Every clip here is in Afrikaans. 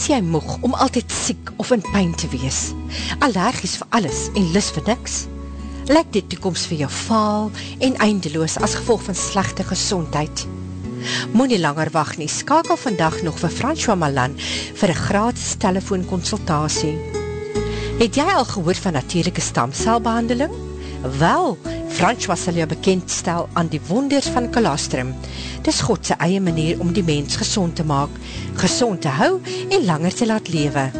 Is jy moeg om altyd siek of in pijn te wees? Allergies vir alles en lis vir niks? Lek die toekomst vir jou faal en eindeloos as gevolg van slechte gezondheid? Moe nie langer wacht nie, skakel vandag nog vir François Malan vir een gratis telefoonconsultatie. Het jy al gehoor van natuurlijke stamcelbehandeling? Wel, François sal jou bekendstel aan die wonders van kolostrum. Dis Godse eie manier om die mens gezond te maak, gezond te hou en langer te laat lewe.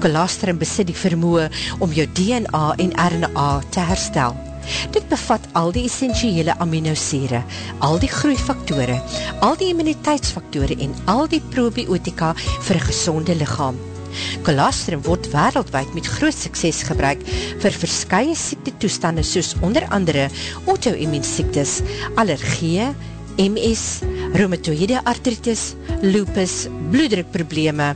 Kolostrum besit die vermoe om jou DNA en RNA te herstel. Dit bevat al die essentiële aminosere, al die groeifaktore, al die immuniteitsfaktore en al die probiotika vir een gezonde lichaam. Colostrum word wereldwijd met groot sukses gebruik vir verskye siektetoestande soos onder andere auto-immuunsiektes, allergie, MS, rheumatoïde artritis, lupus, bloeddrukprobleme,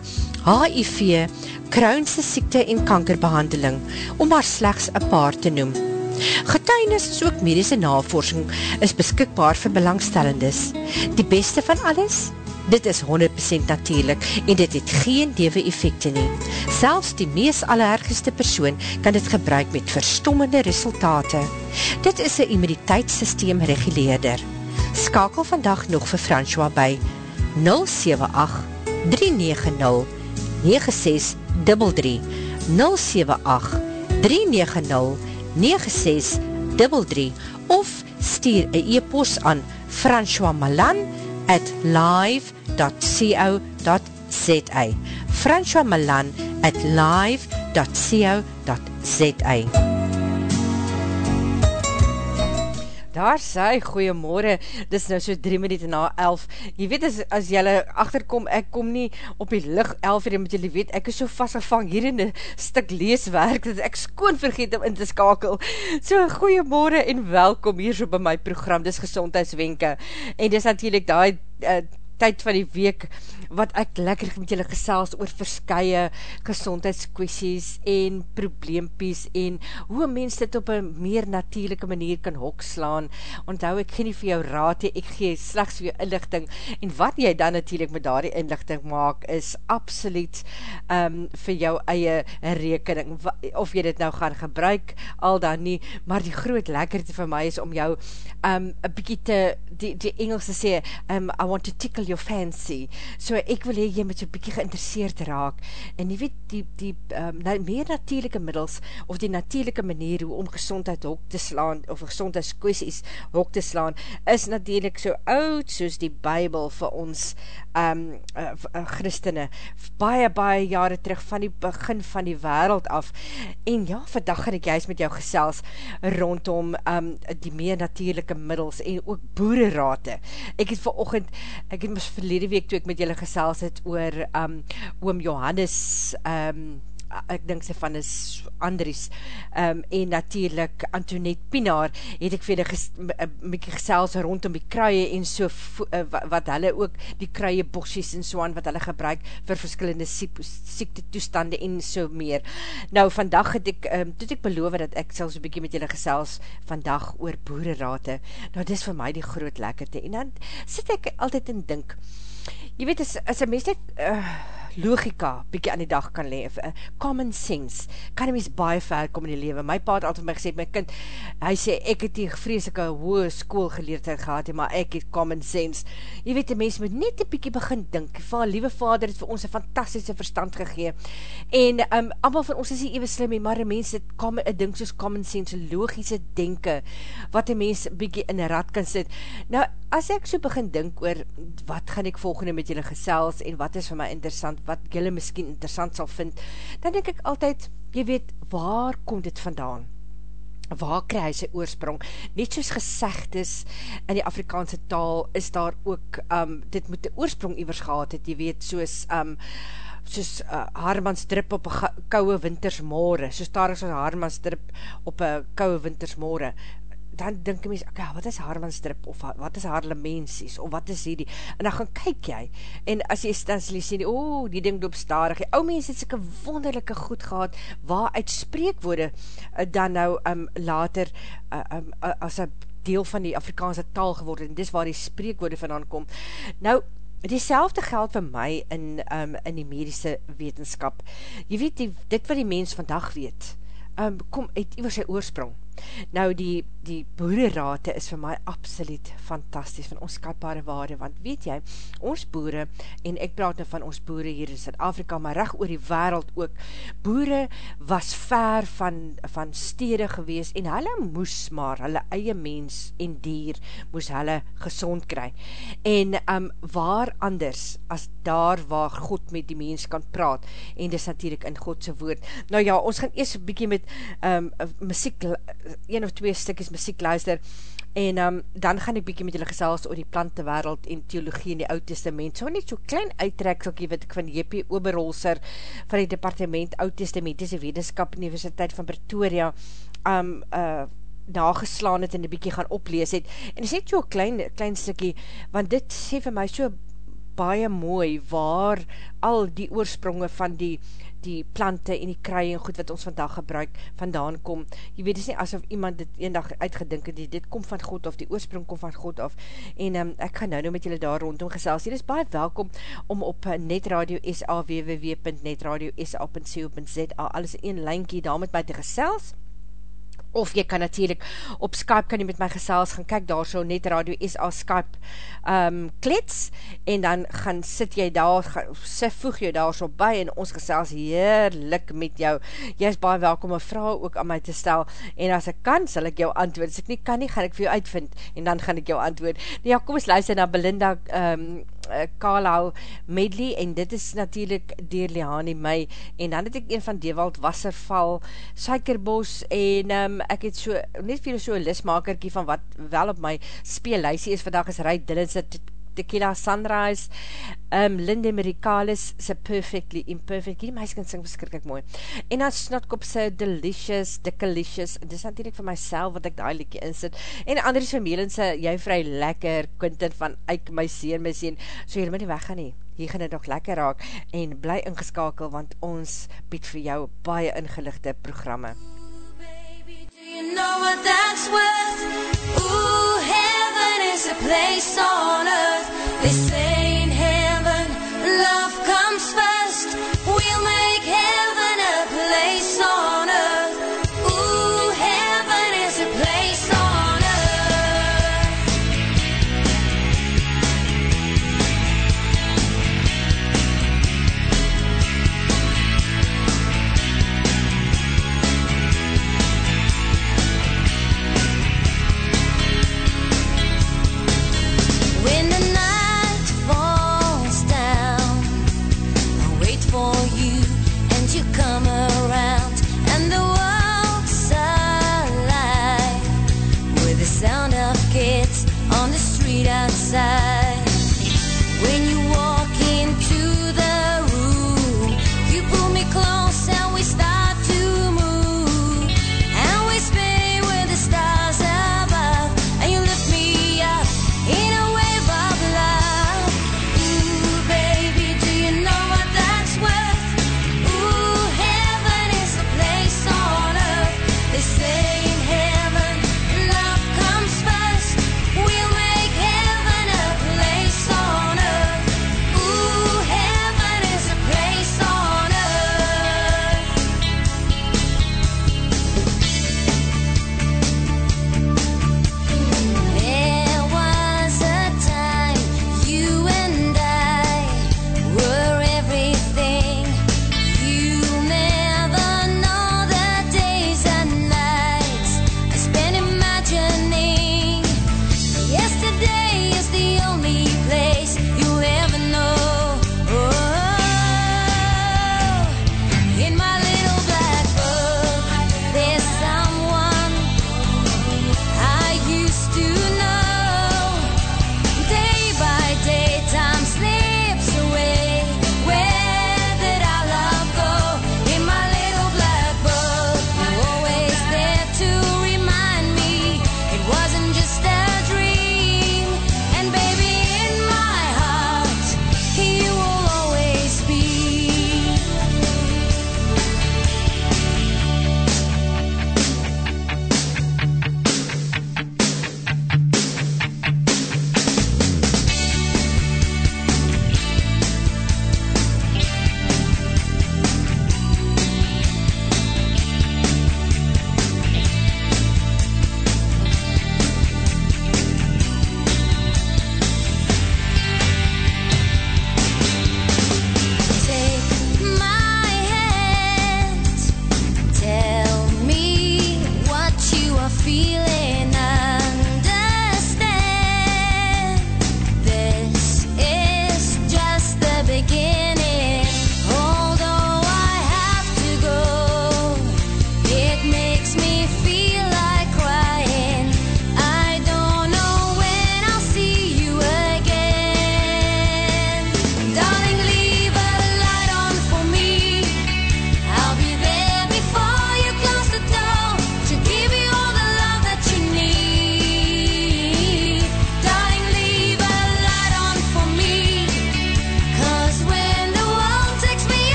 HIV, kruinse siekte en kankerbehandeling, om maar slechts een paar te noem. Getuinis is ook medische navorsing is beskikbaar vir belangstellendes. Die beste van alles? Dit is 100% natuurlijk en dit het geen dewe effecte nie. Selfs die mees allerergeste persoon kan dit gebruik met verstommende resultate. Dit is een immuniteitssysteem reguleerder. Skakel vandag nog vir François by 078 390 9633 078 390 9633 of stuur een e-post aan François Malan at live.co.za François Malan at live.co.za Daar sê, goeiemorgen, dis nou so 3 minuut na 11. Jy weet, as, as jylle achterkom, ek kom nie op die licht 11 uur, moet jylle weet, ek is so vastgevang hier in die stuk leeswerk, dat ek skoon vergeet om in te skakel. So, goeiemorgen en welkom hier so by my program, dis Gezondheidswenke. En dis natuurlijk die uh, tyd van die week, wat ek lekker met julle gesels oor verskye gezondheidskwesties en probleempies en hoe mens dit op een meer natuurlijke manier kan hokslaan. Onthou, ek gee nie vir jou raad, ek gee slechts vir jou inlichting en wat jy dan natuurlijk met daar die inlichting maak is absoluut um, vir jou eie rekening. Of jy dit nou gaan gebruik, al dan nie, maar die groot lekkerte vir my is om jou um, a bykie te, die, die Engelse sê, um, I want to tickle your fancy. So ek wil hee, jy moet so bykie geïnteresseerd raak, en jy weet, die, die um, na, meer natuurlijke middels, of die natuurlijke manier hoe om gezondheid hok te slaan, of gezondheidskwesties hok te slaan, is natuurlijk so oud, soos die bybel vir ons um, uh, uh, christene, baie, baie jare terug, van die begin van die wereld af, en ja, vandag gaan ek juist met jou gesels, rondom um, die meer natuurlijke middels, en ook boererate. Ek het vir ochend, ek het mis verlede week, toe ek met julle gesels het oor um, oom Johannes um, ek dink sy van is Andries um, en natuurlijk Antoinette Pinaar het ek vir die gesels rondom die kruie en so uh, wat hulle ook die kruie bosjes en so aan wat hulle gebruik vir verskillende siekte toestande en so meer. Nou vandag het ek, um, toet ek beloof dat ek sal so bykie met julle gesels vandag oor boererate. Nou dis vir my die groot lekkerte en dan sit ek altyd en dink, jy weet, as, as een mens net uh, logika bykie aan die dag kan leef, uh, common sense, kan die mens baie ver kom in die leven. My pa het altyd my gesê, my kind, hy sê, ek het die vreselike hoë schoolgeleerdheid gehad, maar ek het common sense. Jy weet, die mens moet net een bykie begin dink, van liewe vader het vir ons een fantastische verstand gegeen, en um, allemaal van ons is nie even slim, maar die mens het common, een ding soos common sense, logische denken, wat die mens bykie in een rad kan sit. Nou, as ek so begin dink oor, wat gaan ek volgende met julle gesels, en wat is vir my interessant, wat julle miskien interessant sal vind, dan denk ek altyd, jy weet, waar kom dit vandaan? Waar kry hy sy oorsprong? Net soos gezegd is, in die Afrikaanse taal, is daar ook, um, dit moet die oorsprong iwers gehad het, jy weet, soos, um, soos uh, Harmans drip op een kouwe wintersmore, soos daar is soos Harmans drip op een kouwe wintersmore, dan denk die mens, okay, wat is Harmanstrip, of wat is Harlemensies, of wat is hierdie, en dan gaan kyk jy, en as jy stanslie sê, oh, die ding doop starig, ou mens het syke wonderlijke goed gehad, waar uit spreekwoorde, uh, dan nou um, later, uh, um, uh, as een deel van die Afrikaanse taal geworden, en dis waar die spreekwoorde vandaan kom. Nou, die selfde geld vir my in, um, in die medische wetenskap. Jy weet, die, dit wat die mens vandag weet, um, kom uit iwer sy oorsprong. Nou die, die boererate is vir my absoluut fantastisch, van ons skatbare waarde, want weet jy, ons boere, en ek praat nou van ons boere hier in Zuid-Afrika, maar recht oor die wereld ook, boere was ver van, van stede gewees, en hulle moes maar, hulle eie mens en dier, moes hulle gezond kry. En um, waar anders, as daar waar God met die mens kan praat, en dis natuurlijk in Godse woord. Nou ja, ons gaan eerst een bykie met um, muziek een of twee stikjes muziek luister, en um, dan gaan ek bykie met julle gesels oor die plantenwereld en theologie in die oud testament, so net so klein uittreksel wat ek van J.P. Oberholzer van die departement oud testamentische wetenskap Universiteit van Pretoria um, uh, nageslaan het en die bykie gaan oplees het, en is net so klein, klein stikkie, want dit sê vir my so baie mooi waar al die oorspronge van die die plante en die kruie en goed wat ons vandag gebruik vandaan kom. Jy weet, is nie asof iemand dit een dag uitgedink het, dit kom van God of die oorsprong kom van God af. En um, ek gaan nou nou met julle daar rondom gesels. Jy is baie welkom om op eh, netradio sa www.netradio sa.co.za alles in een linkie daar met my te gesels of jy kan natuurlijk op Skype kan jy met my gesels gaan kyk daar so net radio SA Skype um, klets en dan gaan sit jy daar sy voeg jy daar so by en ons gesels heerlik met jou. Jy is baie welkom een vraag ook aan my te stel en as ek kan sal ek jou antwoord. As ek nie kan nie gaan ek vir jou uitvind en dan gaan ek jou antwoord. Nou ja kom ons luister na Belinda um, Carlisle medley en dit is natuurlijk dier Lihani my en dan het ek een van Dewald Wasserval Suikerbos en um, ek het so, net vir so een listmakerkie van wat wel op my speellijsie is vandag is Rai Dillinse Tequila Sunrise. Um, Linde Americalis se Perfectly Imperfect die meisje kan sing beskrikkelijk mooi. En dan Snotkop se Delicious Dickalicious, dis natuurlijk vir myself wat ek daar liekie insit, en Andries Vermelen se Jy vry lekker, Quintin van Eik, my sien, my sien, so jy moet nie weggaan nie. Hier gaan het nog lekker raak, en bly ingeskakel, want ons bied vir jou baie ingelichte programme. You know what that's worth? Ooh, is a place on earth. They say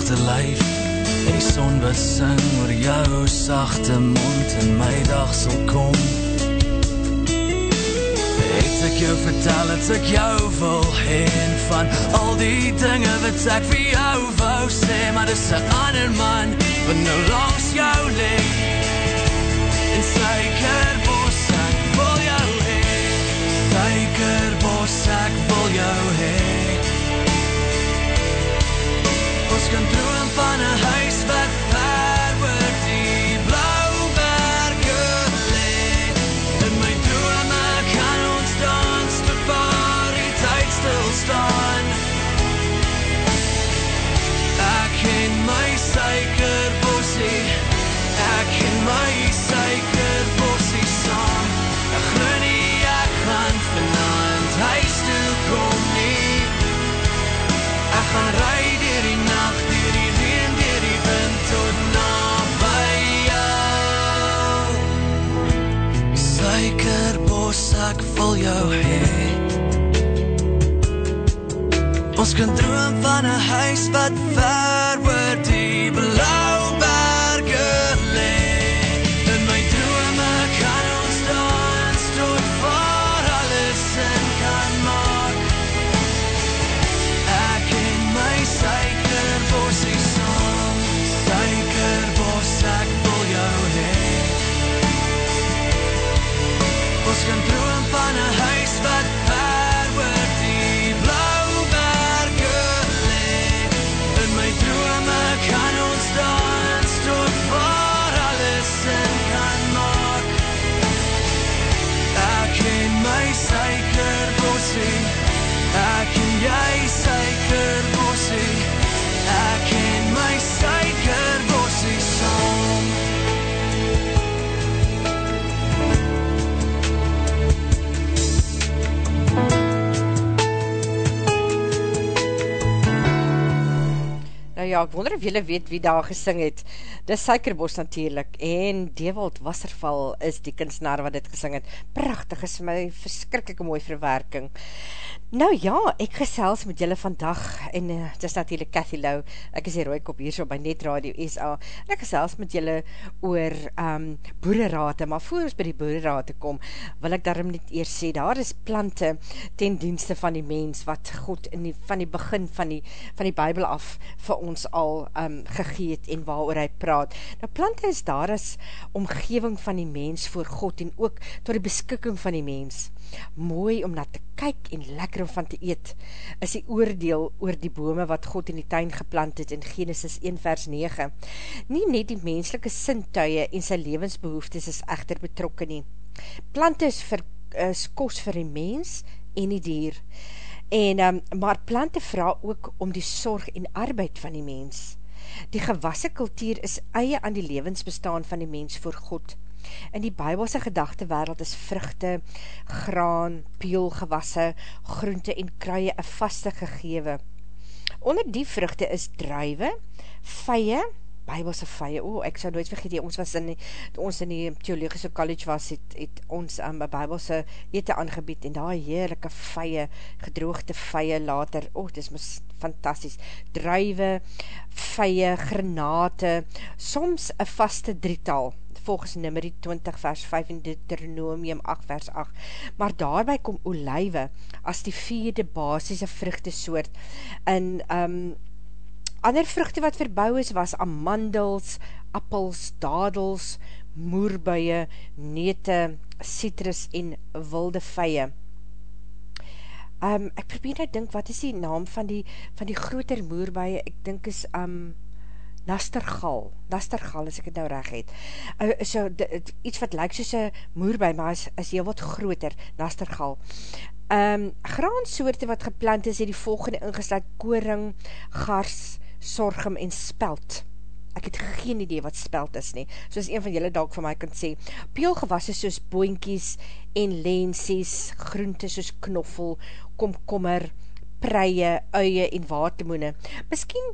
sagte lyf en die son wat sing oor jou sagte mond en my dag sal kom. Het ek jou vertel dat ek jou wil heen van al die dinge wat ek vir jou wou sê maar dis 'n ander man wat nou langs jou lê. En seker bos ek wil jou hê seker bos ek wil jou hê. gone through and find a higher jou hê Ons kan droom van 'n huis wat ver ja, ek wonder of julle weet wie daar gesing het. Dis Suikerbos natuurlijk, en Dewald Wasserval is die kunstenaar wat dit gesing het. Prachtig is my verskrikkelijke mooi verwerking. Nou ja, ek gesels met julle vandag, en het is natuurlijk Cathy Lau, ek is die rooikop hier so by Net Radio SA, en ek gesels met julle oor um, boererate, maar voor ons by die boererate kom, wil ek daarom net eers sê, daar is plante ten dienste van die mens, wat God in die, van die begin van die, van die Bijbel af vir ons al um, gegeet en waar hy praat. Nou plante is daar as omgeving van die mens voor God en ook door die beskikking van die mens mooi om na te kyk en lekker om van te eet, is die oordeel oor die bome wat God in die tuin geplant het in Genesis 1 vers 9. Nie net die menselike sintuie en sy levensbehoeftes is echter betrokken nie. Plante is, vir, is kos vir die mens en die dier. En, um, maar plante vraag ook om die sorg en arbeid van die mens. Die gewasse kultuur is eie aan die levensbestaan van die mens voor God. In die bybelse gedachte wereld is vruchte, graan, peelgewasse, groente en kruie een vaste gegewe. Onder die vruchte is druive, vye, bybelse vye, o, ek sal nooit vergeet, ons was in die, ons in die theologische college was, het, het ons um, bybelse ete aangebied, en daar heerlijke vye, gedroogde vye later, o, dit is mis fantastisch, druive, vye, granate, soms een vaste drietal, volgens nummer 20 vers 5 en Deuteronomium 8 vers 8, maar daarby kom olijwe as die vierde basisse vruchte soort, en um, ander vruchte wat verbouw is, was amandels, appels, dadels, moerbuie, nete, citrus en wilde vye. Um, ek probeer nou dink, wat is die naam van die, van die groter moerbuie, ek dink is, um, Nastergal, Nastergal as ek het nou reg het, uh, so, de, iets wat lyk soos een moerbui, maar is, is heel wat groter, Nastergal. Um, graansoorte wat geplant is, het die volgende ingesluit, koring, gars, sorghum en spelt. Ek het geen idee wat spelt is nie, soos een van julle dalk van my kan sê. Peelgewasse soos boinkies en lensies, groente soos knoffel, komkommer, preie, uie en watermoene. Miskien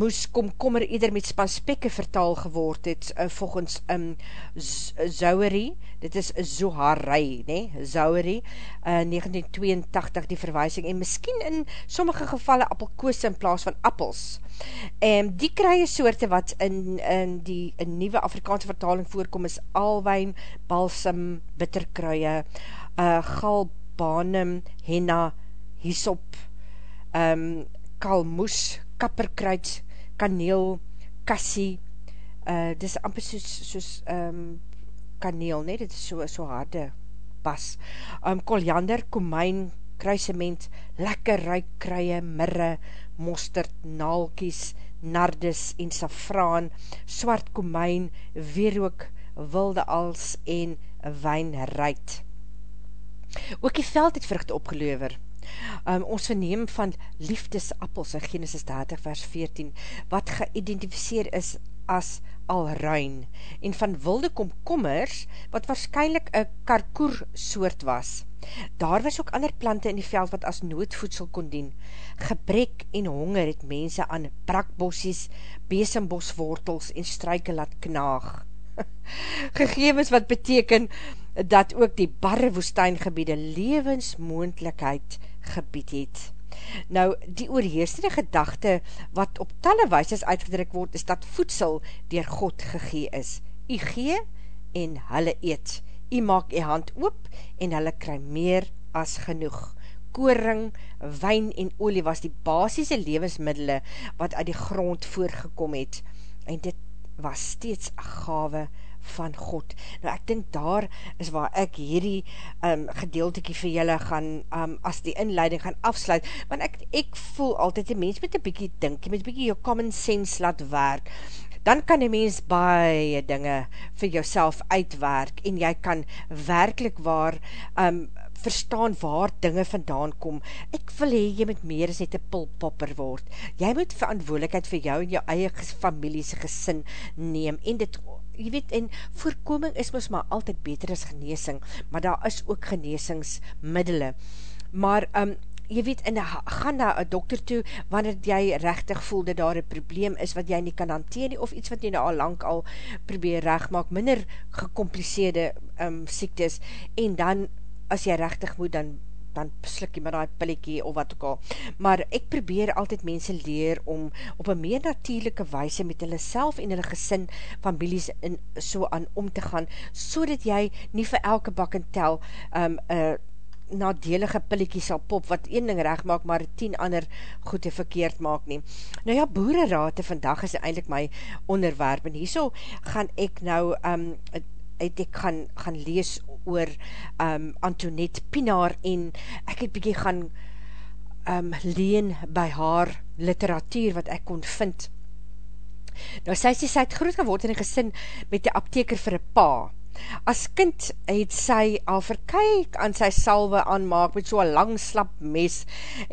moes komkommer ieder met spanspekke vertaal geword het, uh, volgens um, Zouwerie, dit is Zoharei, nee, Zouwerie, uh, 1982 die verwijsing, en miskien in sommige gevalle appelkoos in plaas van appels. En die krye soorte wat in, in die in nieuwe Afrikaanse vertaling voorkom is alwijn, balsam, bitterkruie, uh, galbanum, henna, hyssop, um, kalmoes, kapperkruid, kaneel, kassie, uh, dit is amper soos, soos um, kaneel, nee, dit is so, so harde pas, um, koljander, komijn, kruisement, lekker ruik kruie, mirre, mosterd, naalkies, nardes en safraan, swart komijn, weerook, wilde als en wijnruit. Ook die veld het vruchte opgeleuwer, Um, ons verneem van liefdesappels in Genesis 30 vers 14, wat geïdentificeer is as alruin, en van wilde komkommers, wat waarschijnlijk een karkoer soort was. Daar was ook ander plante in die veld wat as noodvoedsel kon dien. Gebrek en honger het mense aan brakbossies, besemboswortels en struike laat knaag. Gegevens wat beteken dat ook die barre woestijngebiede levensmoendlikheid gebied het. Nou, die oorheersende gedachte wat op talle wijses uitgedruk word, is dat voedsel dier God gegee is. U gee en hulle eet. U maak u hand oop en hulle kry meer as genoeg. Koring, wijn en olie was die basisse levensmiddele wat uit die grond voorgekom het. En dit was steeds gave van God. Nou ek dink daar is waar ek hierdie um, gedeeltekie vir julle gaan, um, as die inleiding gaan afsluit, want ek, ek voel altyd, die mens met een bykie dink, met een bykie jou common sense laat werk, dan kan die mens baie dinge vir jouself uitwerk, en jy kan werkelijk waar um, verstaan waar dinge vandaan kom. Ek wil hee, jy moet meer as net een pulpopper word. Jy moet verantwoordelikheid vir jou en jou eie familiese gesin neem, en dit jy weet, en voorkoming is ons maar altyd beter as geneesing, maar daar is ook geneesingsmiddele. Maar, um, jy weet, en gaan na een dokter toe, wanneer jy rechtig voel dat daar een probleem is wat jy nie kan hanteer nie, of iets wat jy nou al lang al probeer recht maak, minder gecompliceerde um, siektes, en dan, as jy rechtig moet, dan dan slik jy met die pillekie of wat ook al. Maar ek probeer altyd mense leer om op een meer natuurlijke wijse met hulle self en hulle gesin, families in, so aan om te gaan, so dat jy nie vir elke bak en tel um, uh, nadelige pillekie sal pop, wat een ding recht maak, maar tien ander goede verkeerd maak nie. Nou ja, boererate vandag is eindelijk my onderwerp, en hierso gaan ek nou, um, het ek gaan, gaan lees oor um, Antoinette Pinaar, en ek het bykie gaan um, leen by haar literatuur, wat ek kon vind. Nou, sy sê, sy het groot geword in een gesin met die apteker vir een pa, As kind het sy al verkyk aan sy salwe aanmaak met so'n lang slap mes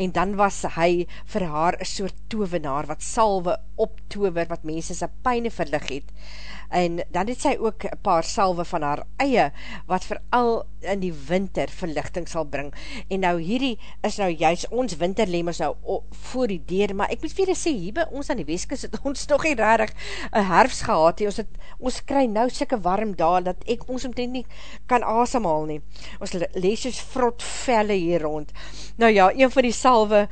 en dan was hy vir haar een soort tovenaar wat salwe optover wat mense sy pijne verlig het en dan het sy ook een paar salwe van haar eie, wat vooral in die winter verlichting sal bring, en nou hierdie is nou juist ons winterleem is nou voor die deur, maar ek moet vir sê, hier by ons aan die weeskis het ons nog nie rarig een herfst gehad, he. ons, het, ons kry nou sikke warm daar, dat ek ons omtrent nie kan asemhaal nie, ons lees soos vrot velle hier rond, nou ja, een van die salwe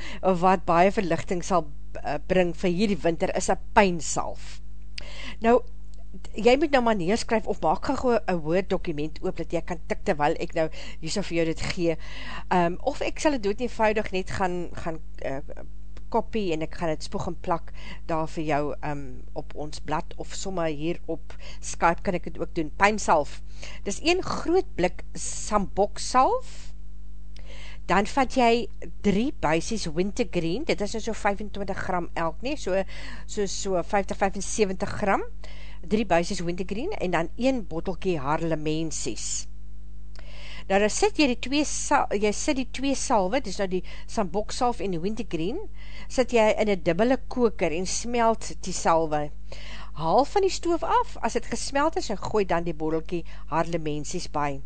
wat baie verlichting sal eh, bring vir hierdie winter is een pijnsalf. Nou, jy moet nou maar neerskryf of maak gewoon een woord document oop dat jy kan tik terwyl ek nou hier so vir jou dit gee. Um, of ek sal het dood eenvoudig net gaan, gaan uh, copy en ek gaan het spoeg en plak daar vir jou um, op ons blad of sommer hier op Skype kan ek het ook doen. Pijnsalf. Dis een groot blik sambok salf. Dan vat jy drie buisies wintergreen, dit is nou so 25 gram elk nie, so, so, so 50-75 gram drie buisies wintergreen en dan een bottelkie harlemensies. Nou dan sit jy die twee, jy sit die twee salwe, dis nou die samboksalf en die wintergreen, sit jy in een dubbele koker en smelt die salwe. Haal van die stoof af, as het gesmelt is, en gooi dan die bottelkie harlemensies by.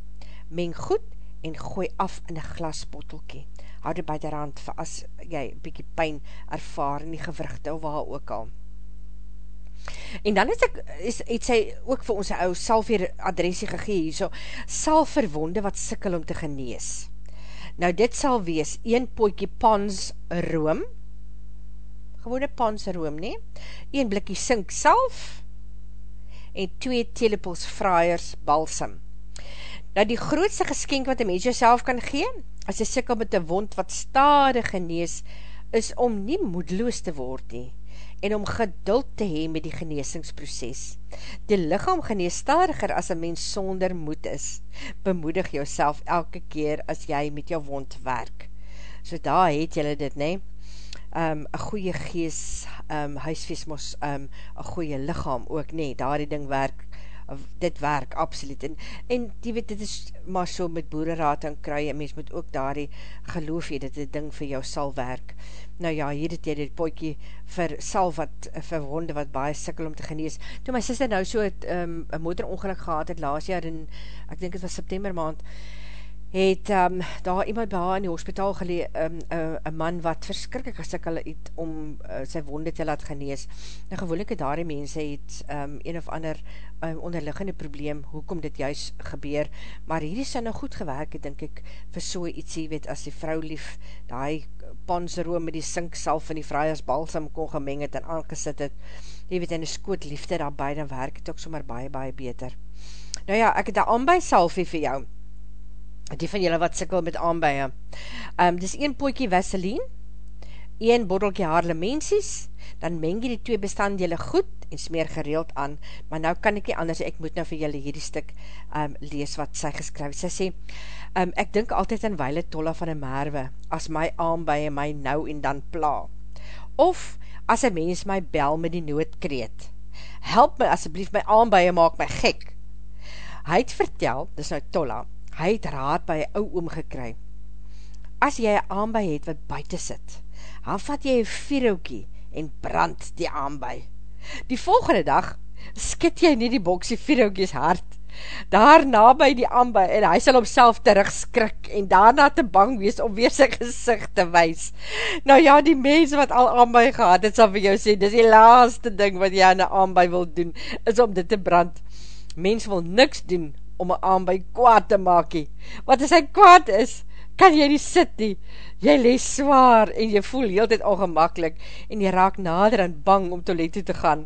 Meng goed en gooi af in een glasbottelkie. Hou dit by die rand, as jy bykie pijn ervaar in die gewrugte of waar ook al. En dan het, ek, is, het sy ook vir ons ou salveer adresie gegee, so sal verwonde wat sikkel om te genees. Nou dit sal wees, een poikie pans room, gewone pans room nie, een blikkie sink salf, en twee telepels fraaiers balsam. Nou die grootste geskenk wat een mens jouself kan gee, as jy sikkel met een wond wat stade genees, is om nie moedloos te word nie, en om geduld te hee met die geneesingsproces. Die lichaam genees stadiger as een mens sonder moed is. Bemoedig jouself elke keer as jy met jou wond werk. So daar het jylle dit, ne? Um, een goeie gees, um, huisvees mos um, een goeie lichaam ook, ne? Daar die ding werk dit werk, absoluut, en, en die weet, dit is maar so met boereraad en kruie, mens moet ook daar die geloof jy, dat die ding vir jou sal werk. Nou ja, hier het jy die poikie vir sal wat, vir honde wat baie sikkel om te genees. Toe my sister nou so het, um, een motorongeluk gehad het laas jaar in, ek denk het was september maand, het um, daar iemand by haar in die hospitaal gelee, um, uh, een man wat verskrikkelijk gesikkel het om uh, sy wonde te laat genees. Nou gewoonlik het daar die mense het um, een of ander um, onderliggende probleem, hoekom dit juist gebeur, maar hier is sy nou goed gewerk, denk ek, vir so iets, jy weet, as die vrou lief, die panseroom met die sinksalf en die vryers balsam kon gemeng het en aangesit het, jy weet, en die skoot liefde daarby, dan werk het ook sommer baie, baie beter. Nou ja, ek het daar aanbij salvie vir jou, die van julle wat sikkel met aanbije. Um, dis een poikie Vaseline, een bottelkie haarlemensies, dan meng jy die twee bestanddele goed en smeer gereeld aan, maar nou kan ek nie anders, ek moet nou vir julle hierdie stuk um, lees wat sy geskryf. Sy sê, um, ek dink altyd aan weile tolle van een merwe, as my aanbije my nou en dan pla. Of, as een mens my bel met die noodkreet. Help my asjeblief, my aanbije maak my gek. Hy het vertel, dis nou tolla, hy het raad by ou oom gekry. As jy een aanbij het wat buiten sit, dan vat jy een vierhoekie en brand die aanbij. Die volgende dag skit jy nie die boksie vierhoekies hard, daar na by die amby, en hy sal homself terugskrik, en daarna te bang wees om weer sy gezicht te wees. Nou ja, die mens wat al amby gehad, het sal vir jou sê, dis die laaste ding wat jy aan die amby wil doen, is om dit te brand. Mens wil niks doen om een amby kwaad te maak nie. Wat as hy kwaad is, kan jy nie sit nie. Jy lees zwaar en jy voel heel dit ongemakkelijk en jy raak nader en bang om toilet toe te gaan.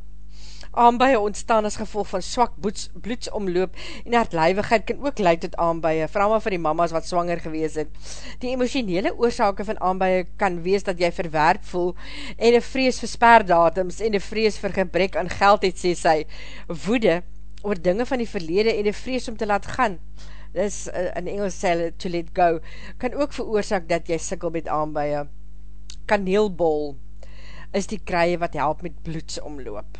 Aanbuie ontstaan as gevolg van swak bloeds, bloedsomloop en hartlijvigheid kan ook leid tot aanbuie, vooral maar vir die mamas wat swanger gewees het. Die emotionele oorzake van aanbuie kan wees dat jy verwerp voel en een vrees vir sperdatums en een vrees vir gebrek aan geld het, sê sy. Woede oor dinge van die verlede en een vrees om te laat gaan dis uh, in Engels sê to let go, kan ook veroorzaak dat jy sikkel met aanbuie. Kaneelbol is die krye wat help met bloedsomloop.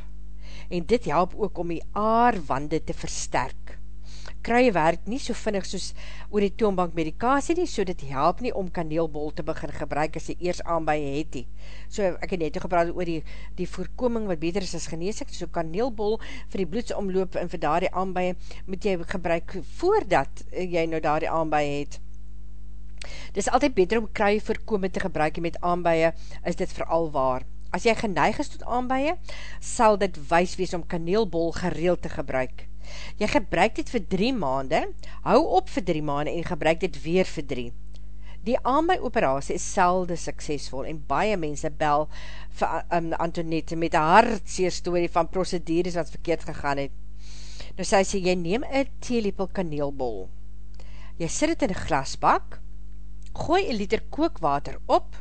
En dit help ook om die aarwande te versterk krye werk nie so vinnig soos oor die toonbank medikasie nie, so dit help nie om kaneelbol te begin gebruik as jy eers aanbij het nie. So ek het net gepraat oor die, die voorkoming wat beter is as geneesik, so kaneelbol vir die bloedsomloop en vir daar die aanbij moet jy gebruik voordat jy nou daar die aanbij het. Dit is altyd beter om krye voorkoming te gebruik met aanbije is dit vooral waar. As jy geneig is tot aanbije, sal dit wees wees om kaneelbol gereeld te gebruik. Jy gebruik dit vir drie maande, hou op vir drie maande en gebruik dit weer vir drie. Die aanbij operatie is selde suksesvol en baie mense bel vir um, Antoinette met een hartseer story van procedures wat verkeerd gegaan het. Nou sy sê, jy neem een theelepel kaneelbol. Jy sit het in een glasbak, gooi een liter kookwater op,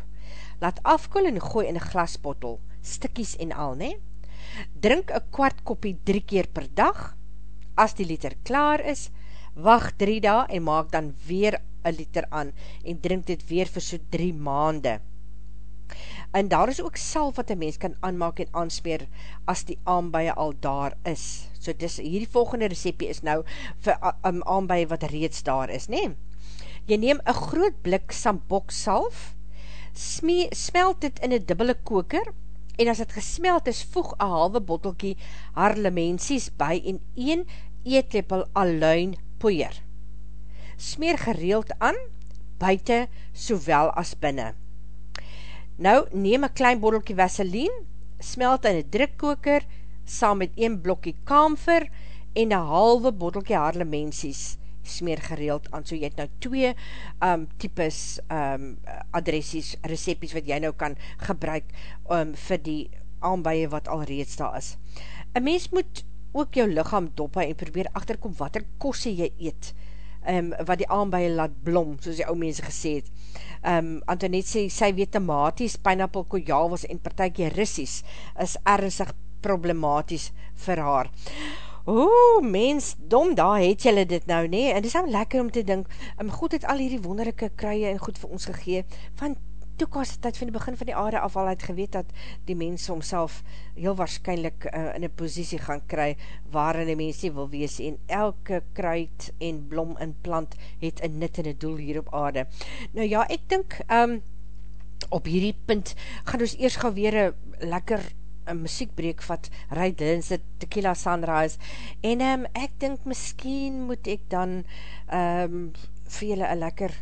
laat afkoel en gooi in een glasbottel, stikkies en al, ne? Drink een kwart koppie drie keer per dag, as die liter klaar is, wacht drie dae en maak dan weer een liter aan en drink dit weer vir so drie maande. En daar is ook salf wat een mens kan aanmaak en aansmeer as die aanbuie al daar is. So dis, hierdie volgende recepie is nou vir um, aanbuie wat reeds daar is, nee. Jy neem een groot blik sambok salf, smee, smelt dit in een dubbele koker, en as het gesmelt is, voeg een halwe bottelkie harlemensies by en een eetlepel aluin poeier. Smeer gereeld aan, buiten sowel as binnen. Nou, neem een klein bottelkie vaseline, smelt in een drukkoker, saam met een blokkie kamfer en een halwe bottelkie harlemensies smeer gereeld aan, so jy het nou twee um, types um, adressies, recepties wat jy nou kan gebruik um, vir die aanbuie wat al reeds daar is. Een mens moet ook jou lichaam doppe en probeer achterkom wat er kosse jy eet, um, wat die aanbuie laat blom, soos die ou mense gesê het. Um, Antoinette sê, sy weet tomaties, pineapple, kojavels en partijkie rissies is ernstig problematies vir haar. Oeh, mens, dom, daar het jylle dit nou, nee, en dit is nou lekker om te dink, um, God het al hierdie wonderlijke kruie en goed vir ons gegee, van toekomst tyd van die begin van die aarde af al het geweet dat die mens homself heel waarschijnlijk uh, in een posiesie gaan kry waarin die mens nie wil wees en elke kruid en blom en plant het een nit en een doel hier op aarde. Nou ja, ek dink um, op hierdie punt gaan ons eers gaan weer een lekker een muziekbreek vat Ray Dillon's Tequila Sunrise en um, ek dink miskien moet ek dan um, vir julle een lekker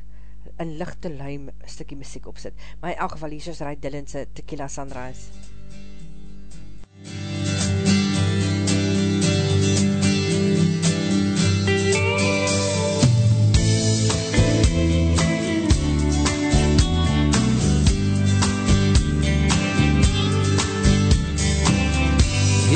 een lichte luim stikkie muziek opzit. Maar in elk geval, hier is Rai Dillon's Tequila Sunrise.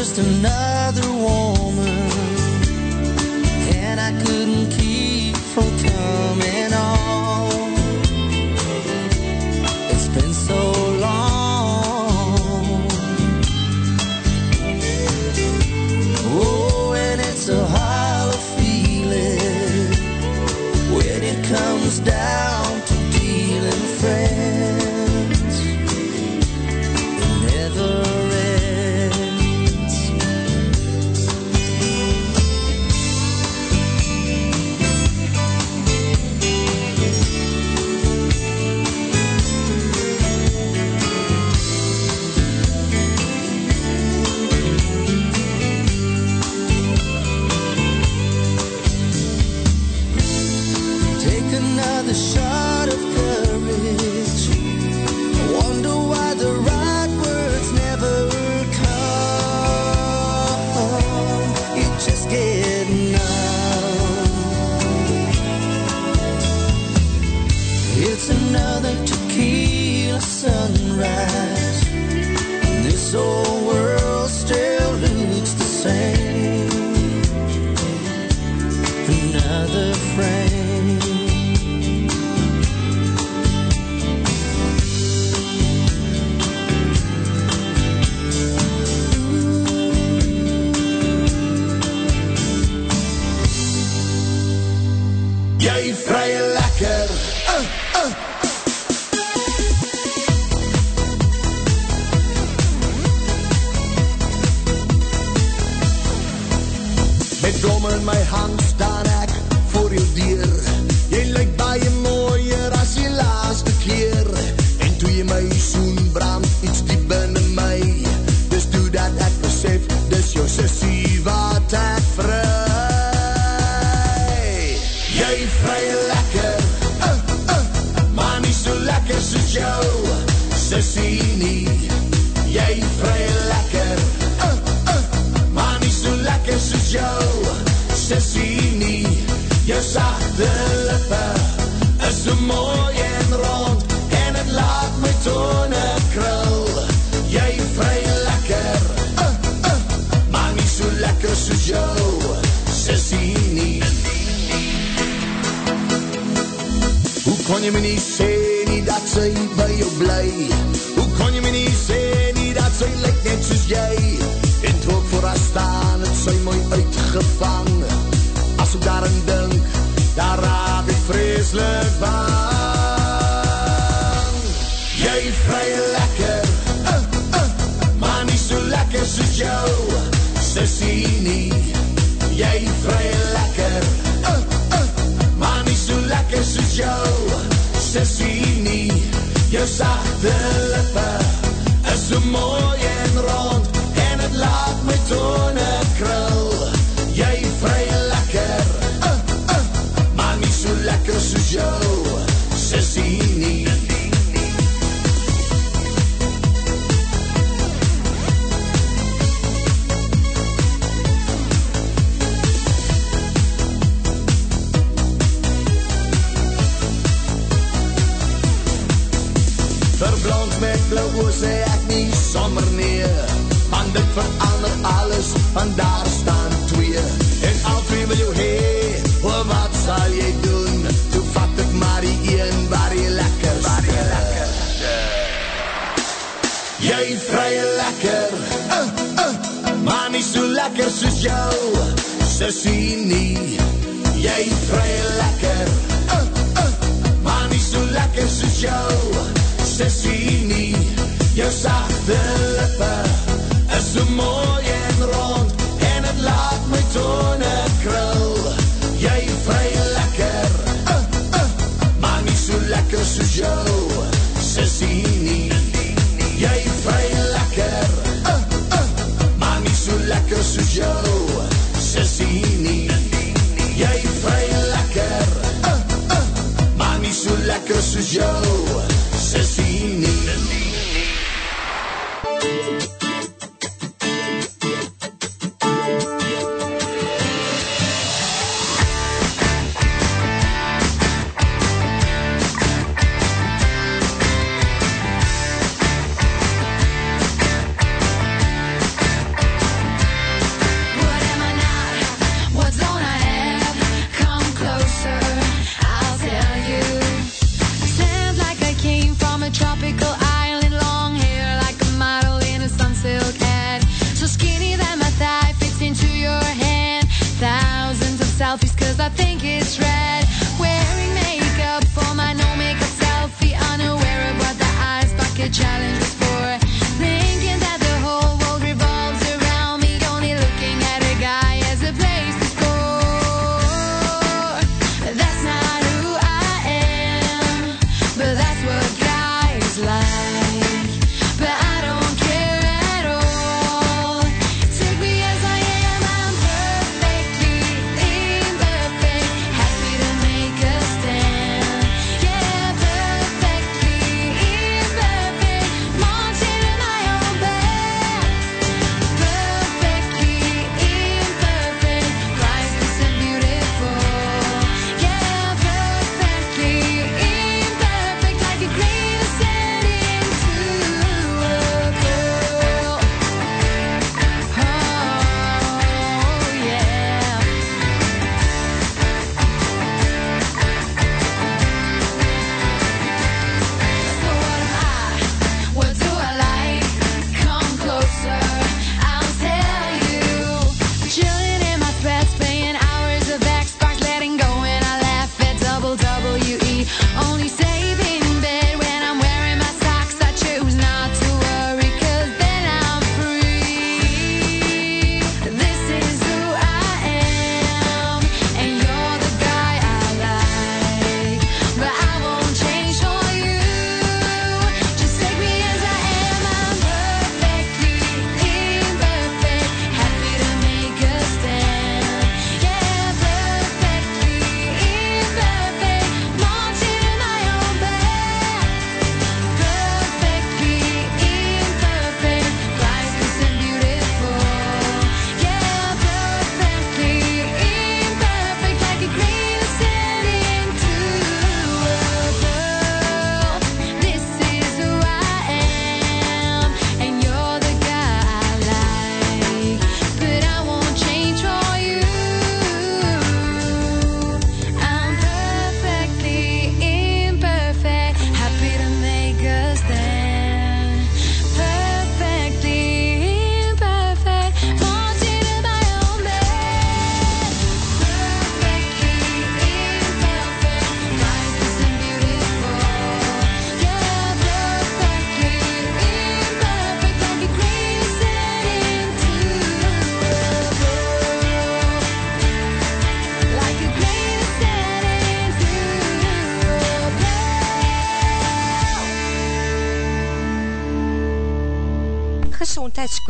Just another woman, and I couldn't keep from coming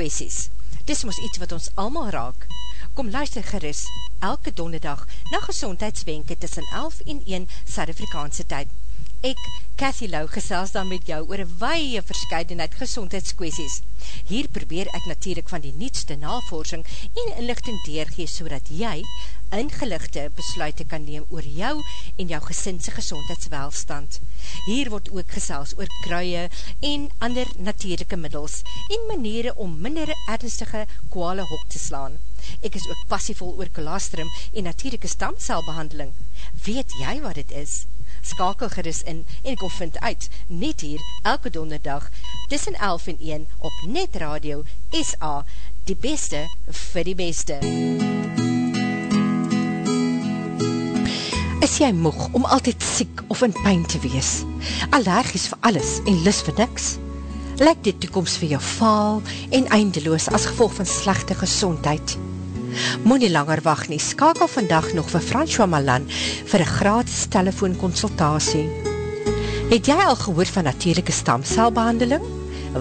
gezondheidskwesties. Dis mos iets wat ons allemaal raak. Kom luister geris, elke donderdag na gezondheidswenke tussen 11 en 1 Suid-Afrikaanse tyd. Ek, Cathy Lau, gesels dan met jou oor een weie verscheidenheid gezondheidskwesties. Hier probeer ek natuurlijk van die nietste navorsing en inlichting deurgees, so dat jy ingelichte besluite kan neem oor jou en jou gesinse gezondheidswelstand. Hier word ook gesels oor kruie en ander natuurlijke middels en maniere om minder ernstige kwale hok te slaan. Ek is ook passievol oor kolostrum en natuurlijke stamcelbehandeling. Weet jy wat het is? Skakel geris in en kom vind uit, net hier, elke donderdag, tussen 11 en 1, op Net Radio SA, die beste vir die beste. Is jy moeg om altyd siek of in pijn te wees? Allergies vir alles en lis vir niks? Lyk die toekomst vir jou faal en eindeloos as gevolg van slechte gezondheid? Moe nie langer wacht nie, skakel vandag nog vir François Malan vir een gratis telefoonconsultatie. Het jy al gehoor van natuurlijke stamcelbehandeling?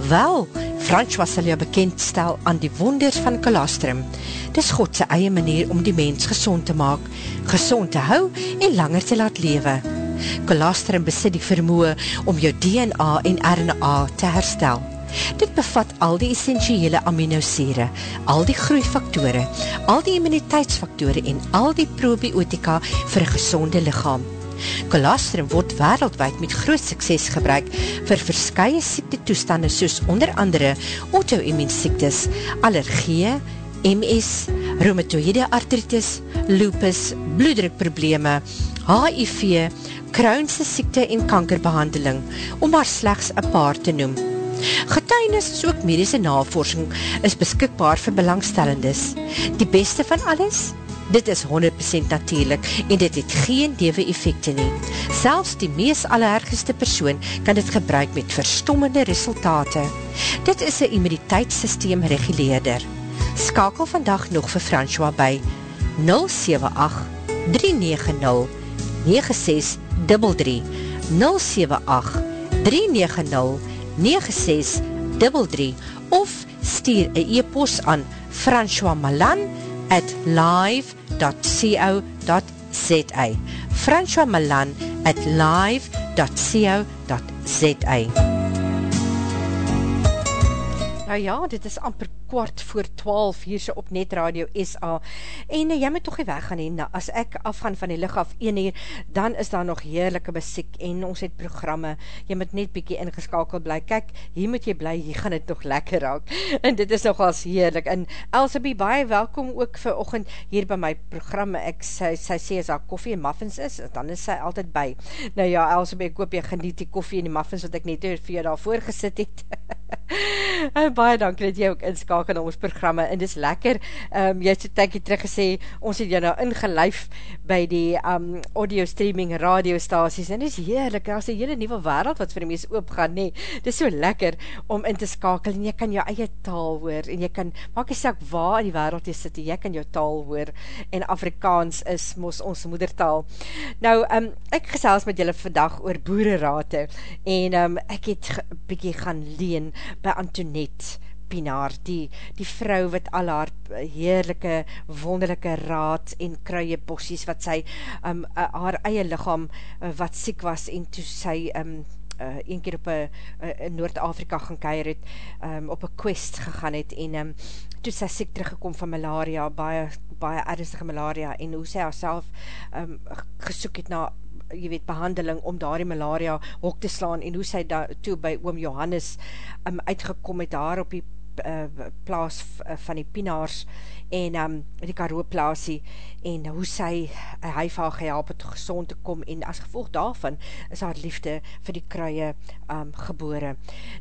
Wel, François sal jou bekendstel aan die wonders van kolostrum. Dis Godse eie manier om die mens gezond te maak, gezond te hou en langer te laat lewe. Kolostrum besit die vermoe om jou DNA en RNA te herstel. Dit bevat al die essentiële aminosere, al die groeifaktore, al die immuniteitsfaktore en al die probiotika vir een gezonde lichaam. Colostrum word wereldwijd met groot sukses gebruik vir verskye siektetoestande soos onder andere auto-immuunsiektes, allergie, MS, rheumatoïde artritis, lupus, bloeddrukprobleme, HIV, kruinse siekte en kankerbehandeling, om maar slechts een paar te noem. Getuinis is ook medische navorsing is beskikbaar vir belangstellendes. Die beste van alles? Dit is 100% natuurlijk en dit het geen dewe effecte nie. Selfs die mees allerergeste persoon kan dit gebruik met verstommende resultate. Dit is een immuniteitssysteem reguleerder. Skakel vandag nog vir François by 078 390 9633 078 390 9633 of stuur een e-post aan François Malan at live.co.za François Malan at live.co.za Nou ja, dit is amper kwart voor 12 hier so op Net Radio SA en uh, jy moet toch nie weggaan nie, nou, as ek afgaan van die licht af 1 uur, dan is daar nog heerlijke muziek en ons het programme, jy moet net bykie ingeskakeld bly, kyk, hier moet jy bly, hier gaan het nog lekker raak, en dit is nogals heerlik, en Elsabie, baie welkom ook vir ochend hier by my programme, ek sy, sy sê as daar koffie en muffins is, dan is sy altyd by, nou ja, Elsabie, ek hoop jy geniet die koffie en die muffins wat ek net vir jou daar voorgesit het, en baie dankie dat jy ook inskakel ingeskakel na ons programme, en dis lekker, um, jy het so tykie terug gesê, ons het jou nou ingelijf by die um, audio streaming radiostaties, en dis heerlik, daar is die hele nieuwe wereld wat vir die mees oopgaan, nee, dis so lekker om in te skakel, en jy kan jou eie taal hoor, en jy kan, maak jy sak waar in die wereld jy sit, jy kan jou taal hoor, en Afrikaans is mos ons moedertaal. Nou, um, ek gesels met julle vandag oor boererate, en um, ek het bykie gaan leen by Antoinette, Pinaar, die, die vrou wat al haar heerlijke, wonderlijke raad en kruie bossies wat sy, um, uh, haar eie lichaam uh, wat siek was en toe sy um, uh, een keer op een uh, Noord-Afrika gaan keir het, um, op een quest gegaan het en um, toe sy siek teruggekom van malaria, baie, baie ernstige malaria en hoe sy haarself um, gesoek het na jy weet, behandeling om daar die malaria hok te slaan en hoe sy da, toe by oom Johannes um, uitgekom het daar op die uh, plaas uh, van die Pinaars en um, die Karoo plaasie en hoe sy, uh, hy haar gehelp het gezond te kom en as gevolg daarvan is haar liefde vir die kruie um, gebore.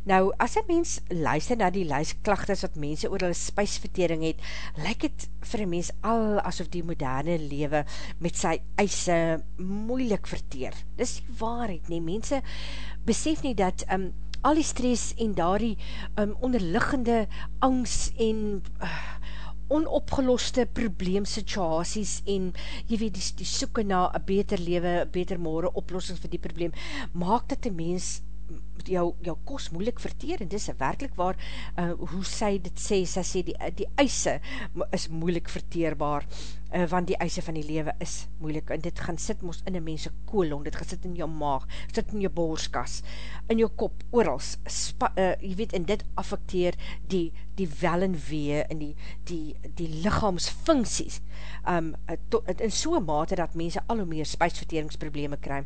Nou, as een mens luister na die luisklachtes wat mense oor hulle spijsvertering het, lyk het vir een mens al asof die moderne lewe met sy eise moeilik verteer. Dis die waarheid, nie, mense besef nie dat um, al die stress en daar die um, onderliggende angst en uh, onopgeloste probleemsituasies en jy weet die, die soeke na een beter lewe, beter morgen oplossing vir die probleem, maak dat die mens jou, jou kos moeilik verteer, en dis werkelijk waar, uh, hoe sy dit sê, sy sê, die, die eise is moeilik verteerbaar, uh, want die eise van die lewe is moeilik, en dit gaan sit mos in een mense koolong, dit gaan sit in jou maag, sit in jou borskas, in jou kop, oorals, spa, uh, jy weet, en dit affecteer die, die wel en wee, en die, die, die lichaamsfunksies, um, to, in so'n mate dat mense al hoe meer spijsverteringsprobleme kry.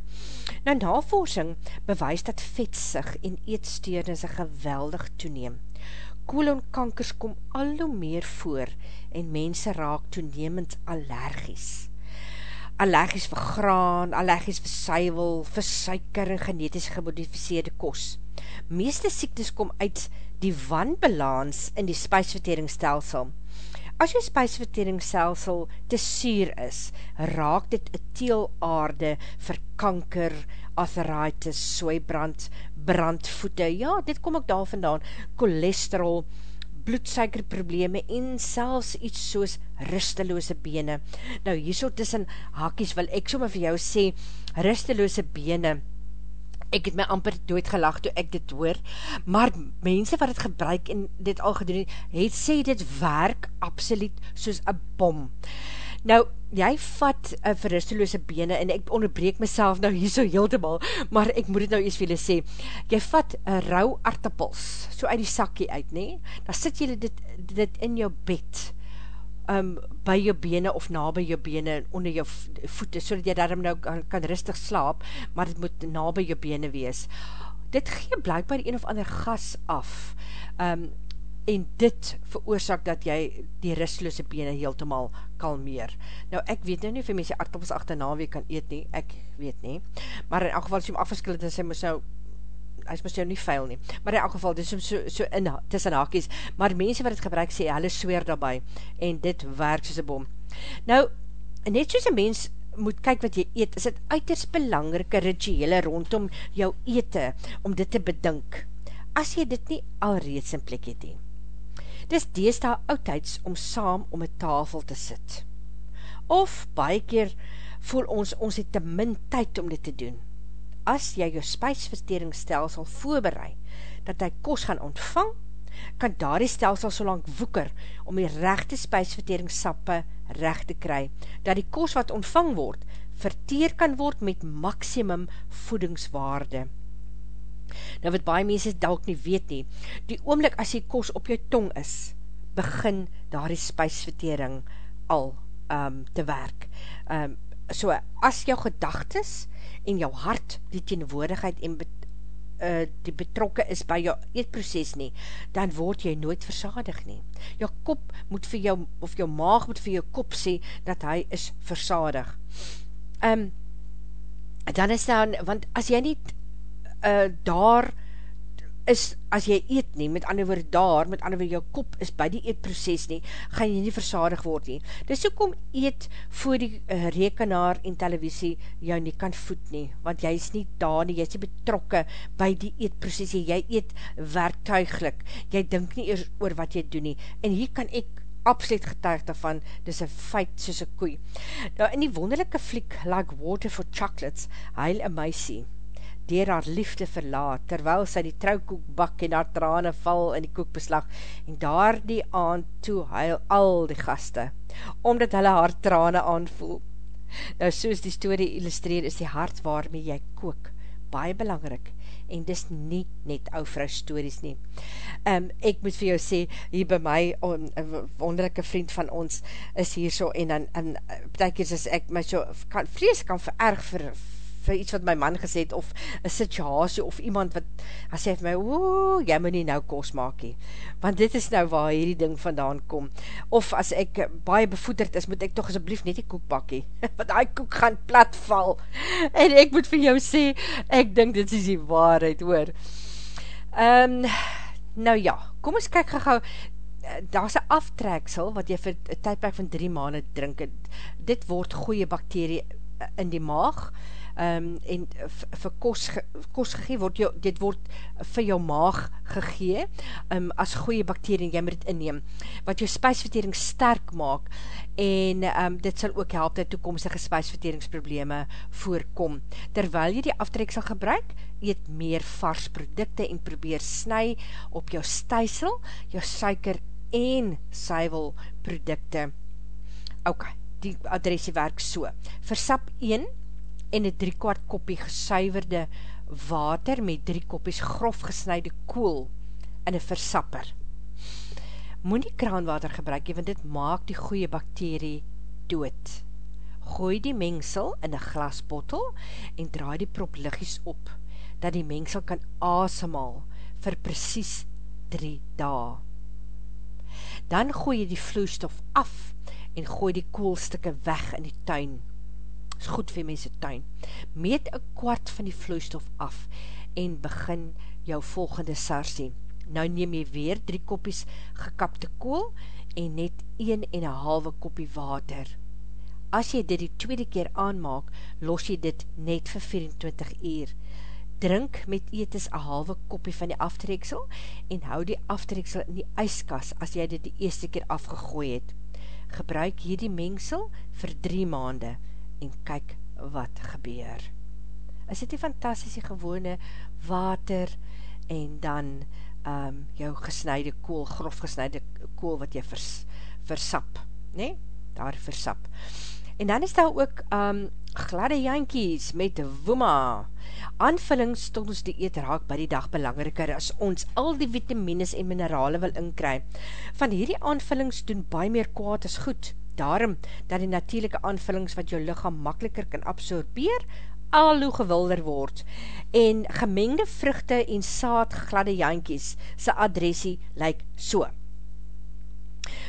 Nou, navorsing bewys dat vetsig en eetsteurnisse geweldig toeneem. Kolonkankers kom al hoe meer voor en mense raak toenemend allergies. Allergies vir graan, allergies vir suiwel, vir suiker en genetisch gemodificeerde kos. Meeste siektes kom uit die wanbalans in die spijsverteringsstelsel. As jou spijsverteringsstelsel te suur is, raak dit een teelaarde vir kanker, arthritis, soebrand, brandvoete, ja, dit kom ook daar vandaan, cholesterol, bloedsuikerprobleme en selfs iets soos rusteloose bene. Nou, hierso tussen hakies wil ek sommer vir jou sê, rusteloose bene, ek het my amper doodgelag toe ek dit hoor, maar mense wat het gebruik en dit al gedoen het, het sê dit werk absoluut soos een bom. Nou, jy vat uh, verrusteloose bene en ek onderbreek myself nou hier so heeltemal, maar ek moet het nou eers vir julle sê, jy vat uh, rauw artappels, so uit die sakkie uit, nee, dan sit jy dit, dit in jou bed, um, by jou bene of na by jou bene, onder jou voete, so dat jy daarom nou kan, kan rustig slaap, maar dit moet na by jou bene wees. Dit gee blijkbaar een of ander gas af, um, en dit veroorzaak dat jy die rustloose bene heeltemaal kalmeer. Nou, ek weet nou nie of jy mense aardappels achterna weer kan eet nie, ek weet nie, maar in elk geval, as jy hom afgeskil het, hy moes nou, hy is moes jou nie vuil nie, maar in elk geval, dit is hom so, so in, tussen hakies, maar mense wat het gebruik sê, hulle sweer daarby, en dit werk soos een bom. Nou, net soos een mens moet kyk wat jy eet, is het uiters belangrike rituele rondom jou ete, om dit te bedink, as jy dit nie alreeds in plek het nie. Dis deesda oudheids om saam om een tafel te sit. Of baie keer voel ons, ons het te min tyd om dit te doen. As jy jou spijsverteringsstelsel voorbereid, dat hy kos gaan ontvang, kan daar die stelsel so lang woeker om die rechte spijsverteringssappe recht te kry, dat die kos wat ontvang word, verteer kan word met maximum voedingswaarde. Nou wat baie mense dalk nie weet nie, die oomlik as die kos op jou tong is, begin daar die spijsvertering al um, te werk. Um, so as jou gedagtes en jou hart die teenwoordigheid en bet, uh, die betrokke is by jou eetproces nie, dan word jy nooit versadig nie. Jou kop moet vir jou, of jou maag moet vir jou kop sê, dat hy is versadig. Um, dan is dan, want as jy nie uh, daar is, as jy eet nie, met ander woord daar, met ander woord jou kop is by die eetproces nie, gaan jy nie versadig word nie. Dis ook om eet voor die uh, rekenaar en televisie jou nie kan voed nie, want jy is nie daar nie, jy is nie betrokke by die eetproces, jy eet werktuiglik, jy dink nie eers oor wat jy doen nie, en hier kan ek absoluut getuig daarvan, dis een feit soos een koei. Nou, in die wonderlijke fliek Like Water for Chocolates, huil een meisie, dier haar liefde verlaat, terwyl sy die trouwkoek bak en haar trane val in die koekbeslag, en daar die aand toe huil al die gaste, omdat hulle haar trane aanvoel. Nou, soos die story illustreer, is die hart waarmee jy kook, baie belangrik, en dis nie net ou vrou stories nie. Um, ek moet vir jou sê, hier by my, on, een wonderlijke vriend van ons, is hier so, en dan, en, betekens as ek my so, kan, vrees kan vererg vir, vir iets wat my man gesê het, of een situasie, of iemand wat, hy sê vir my, oe, jy moet nie nou kos maak he, want dit is nou waar hierdie ding vandaan kom, of as ek baie bevoederd is, moet ek toch asblief net die koek bak he, want die koek gaan plat val, en ek moet vir jou sê, ek dink dit is die waarheid, hoor. Um, nou ja, kom ons kyk gauw, daar is een aftreksel, wat jy vir een tydperk van drie maanden drink, dit word goeie bakterie in die maag, um, en vir kos, ge, kos gegee, word jou, dit word vir jou maag gegee, um, as goeie bakterie, jy moet dit inneem, wat jou spijsvertering sterk maak, en um, dit sal ook help dat toekomstige spijsverteringsprobleme voorkom. Terwyl jy die aftreksel gebruik, eet meer vars producte en probeer sny op jou stysel, jou suiker en suiwel producte. Ok, die adresie werk so. Versap 1 en een 3 kwart koppie gesuiverde water met 3 koppies grof gesnijde kool in een versapper. Moe nie kraanwater gebruik, want dit maak die goeie bakterie dood. Gooi die mengsel in een glasbottel en draai die prop liggies op, dat die mengsel kan asemal vir precies 3 dae. Dan gooi jy die vloeistof af en gooi die koolstukke weg in die tuin. Is goed vir mense tuin. Meet een kwart van die vloeistof af en begin jou volgende sarsie. Nou neem jy weer drie koppies gekapte kool en net een en een halve koppie water. As jy dit die tweede keer aanmaak, los jy dit net vir 24 uur. Drink met eetes een halve koppie van die aftreksel en hou die aftreksel in die ijskas as jy dit die eerste keer afgegooi het. Gebruik hierdie mengsel vir drie maande en kyk wat gebeur. Is dit die fantastische gewone water en dan um, jou gesnijde kool, grof gesnijde kool wat jy vers, versap, nee? Daar versap. En dan is daar ook um, gladde jankies met woema. Aanvullings tot ons die eet raak by die dag belangriker as ons al die vitamines en minerale wil inkry. Van hierdie aanvullings doen baie meer kwaad as goed. Daarom dat die natuurlijke aanvullings wat jou lichaam makkeliker kan absorbeer, al hoe gewilder word. En gemengde vruchte en saad gladde jankies, sy adresie lyk so.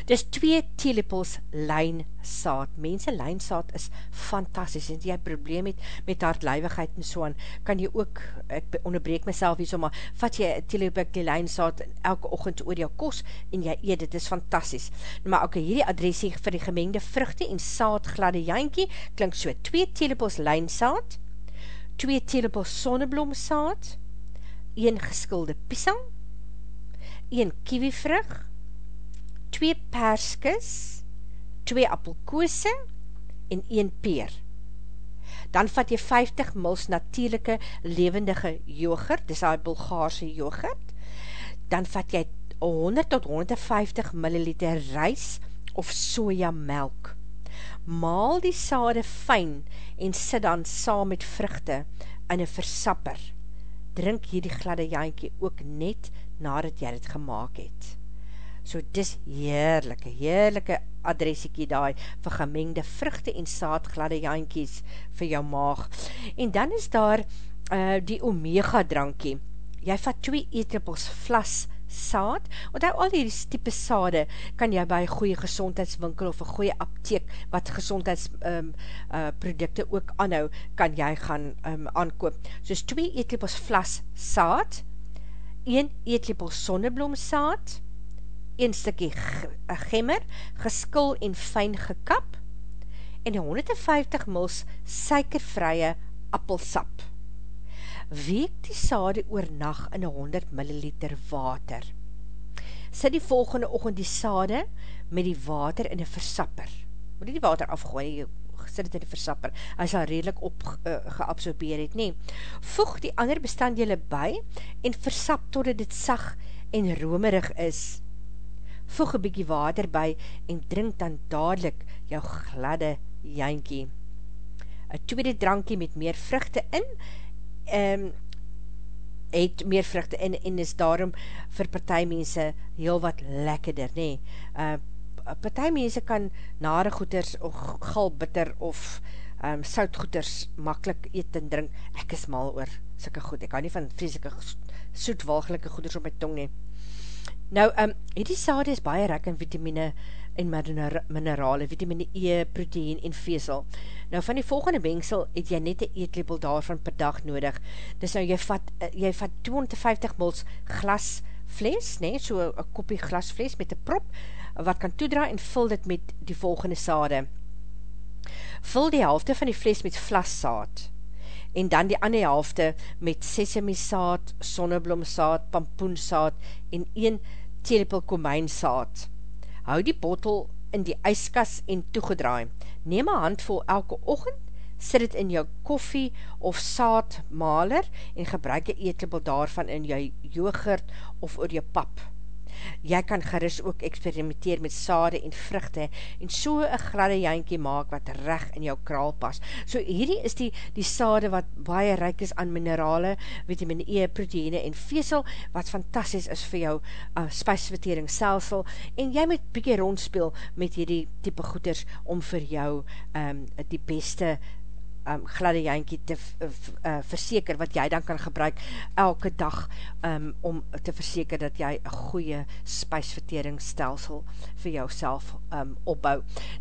Dis twee teelepels lijnsaad. Mense, lijnsaad is fantastisch. En jy probleem het met hartlijwigheid en so aan, kan jy ook, ek onderbreek myself hier so, maar vat jy teelepel lijnsaad elke ochend oor jou kos en jy eet, dit is fantastisch. Nou, maar ook hierdie adresie vir die gemengde vruchte en saad gladde jankie, klink so, twee teelepels lijnsaad, twee teelepels sonneblomsaad, een geskilde pisang, een kiwivrug, 2 perskes, 2 appelkoose en 1 peer. Dan vat jy 50 mils natuurlijke levendige yoghurt, dis die Bulgaarse yoghurt. Dan vat jy 100 tot 150 milliliter rys of sojamelk. Maal die sade fijn en sit dan saam met vruchte in een versapper. Drink hierdie gladde jankie ook net nadat jy het gemaakt het. So dis heerlijke, heerlijke adresiekie daai vir gemengde vruchte en saad gladde jankies vir jou maag. En dan is daar uh, die omega drankie. Jy vat 2 eetlepels vlas saad, want al die type sade kan jy by goeie gezondheidswinkel of een goeie apteek wat gezondheidsprodukte um, uh, ook anhou, kan jy gaan um, aankoop. Soos 2 eetlepels vlas saad, 1 eetlepel sonneblom saad, een stikkie gemmer, geskil en fijn gekap, en 150 mils suikervrye appelsap. Week die sade oor nacht in 100 milliliter water. Sit die volgende ochend die sade met die water in een versapper. Moet die water afgooi, sit het in die versapper, hy sal redelijk op uh, geabsorbeer het, nee. Voeg die ander bestanddele by en versap totdat dit sag en romerig is voeg een bykie water by en drink dan dadelijk jou gladde jankie. Een tweede drankie met meer vruchte in, um, het meer vruchte in en is daarom vir partijmense heel wat lekkerder, nee. Uh, partijmense kan nare goeders of galbitter of um, soutgoeders makkelijk eet en drink. Ek is mal oor sikke goed, ek kan nie van vreselike soetwalgelike goeders op my tong neem. Nou, um, hierdie sade is baie rek in vitamine en minerale, vitamine E, proteïen en vesel. Nou, van die volgende mengsel het jy net een eetlepel daarvan per dag nodig. Dus nou, jy vat, uh, jy vat 250 mils glasvlees, nee, so een kopie glasvlees met een prop, wat kan toedra en vul dit met die volgende sade. Vul die helfte van die vlees met vlassaad en dan die ander helfte met sesamiesaad, sonneblomsaad, pampoensaad en 1 teelepel komijnsaad. Hou die bottel in die ijskas en toegedraai. Neem een handvol elke ochend, sit het in jou koffie of saadmaler en gebruik een eetlepel daarvan in jou yoghurt of oor jou pap. Jy kan gerus ook experimenteer met sade en vruchte en so een gladde jankie maak wat reg in jou kraal pas. So hierdie is die, die sade wat baie ryk is aan minerale, vitamine E, proteïne en vesel, wat fantastisch is vir jou uh, spijsverteringsstelsel en jy moet bykie rondspeel met hierdie type goeders om vir jou um, die beste um, gladde jankie te uh, verseker, wat jy dan kan gebruik elke dag, um, om te verseker dat jy een goeie spijsverteringsstelsel vir jouself um, opbou.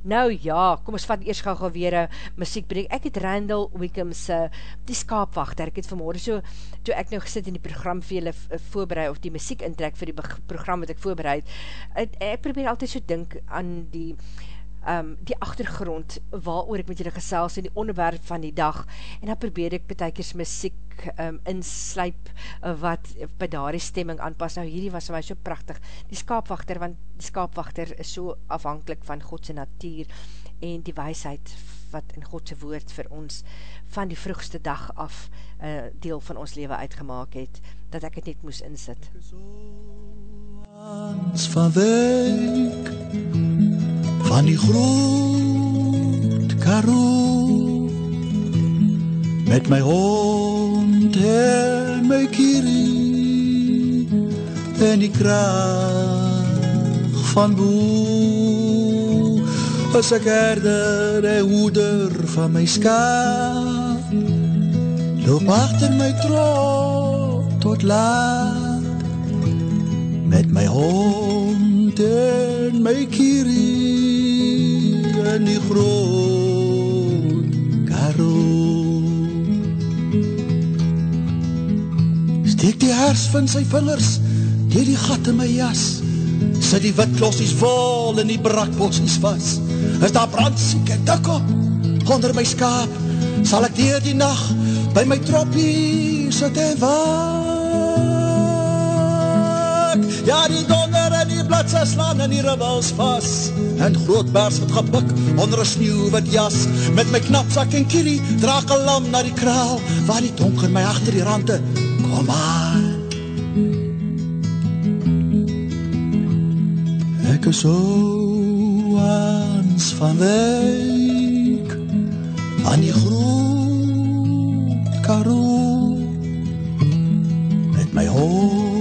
Nou ja, kom ons vat eers gauw gauw weer een muziekbreek. Ek het Randall Wickham's uh, die skaapwachter, ek het vanmorgen so, toe ek nou gesit in die program vir julle voorbereid, of die muziek intrek vir die program wat ek voorbereid, ek, ek probeer altyd so dink aan die um, die achtergrond waar ek met julle gesels in die onderwerp van die dag en dan probeer ek betekers muziek um, insluip uh, wat by daar die stemming aanpas. Nou hierdie was vir my so prachtig. Die skaapwachter, want die skaapwachter is so afhankelijk van Godse natuur en die wijsheid wat in Godse woord vir ons van die vroegste dag af uh, deel van ons leven uitgemaak het, dat ek het net moes insit. van week van die groot karoo met my hond en my kierie en die kraag van boe as ek herder en hoeder van my skaap loop achter my trok tot laat met my hond en my kierie in die groot karoo. Steek die hers van sy vingers dier die gat in my jas, sit die wit klossies vol in die brakbossies vas, is daar brandsiek en dik op onder my skaap, sal ek dier die nacht by my troppie sit en waak. Ja, die donder en die bladse slaan in die ribbels vas. En groot bers het gepik onder een sneeuwwit jas. Met my knapzak en kierie draag een lam na die kraal. Waar die donker my achter die rande, kom aan. Ek is so aans van week aan die groot karoo met my hond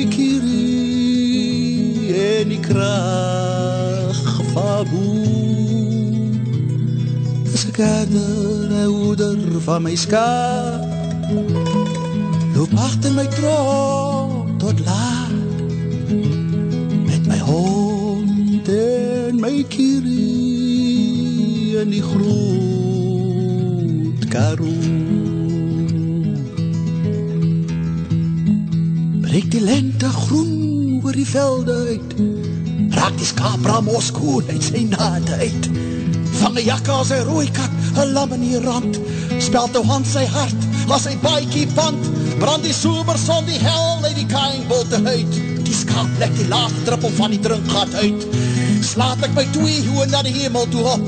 en my kierie en die kraag van boe is ek herder en hoeder van my skaap loop achter my trok tot laat. Met my hond en my kierie en die groot karoo breek die lente groen oor die velde uit. Raak die skaapra moskoen uit sy nade uit. Vang een jakka as een rooi kat een lam in die rand. Spelt ou hand sy hart as sy baiekie pand brand die somerson die hel uit die kaingbote uit. Die skaap lek die laatste druppel van die drinkgat uit. Slaat ek my twee hoe na die hemel toe op.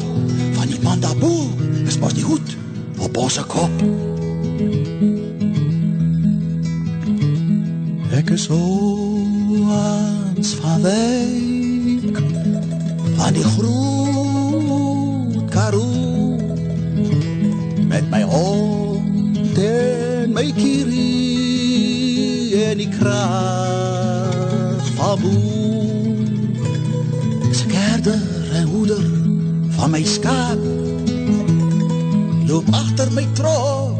Van die man daarboe is mos die hoed op onze kop. Ek is oans van week van die groot karoo met my hond en my kierie en die kraag van boe is ek en hoeder van my skaap loop achter my trok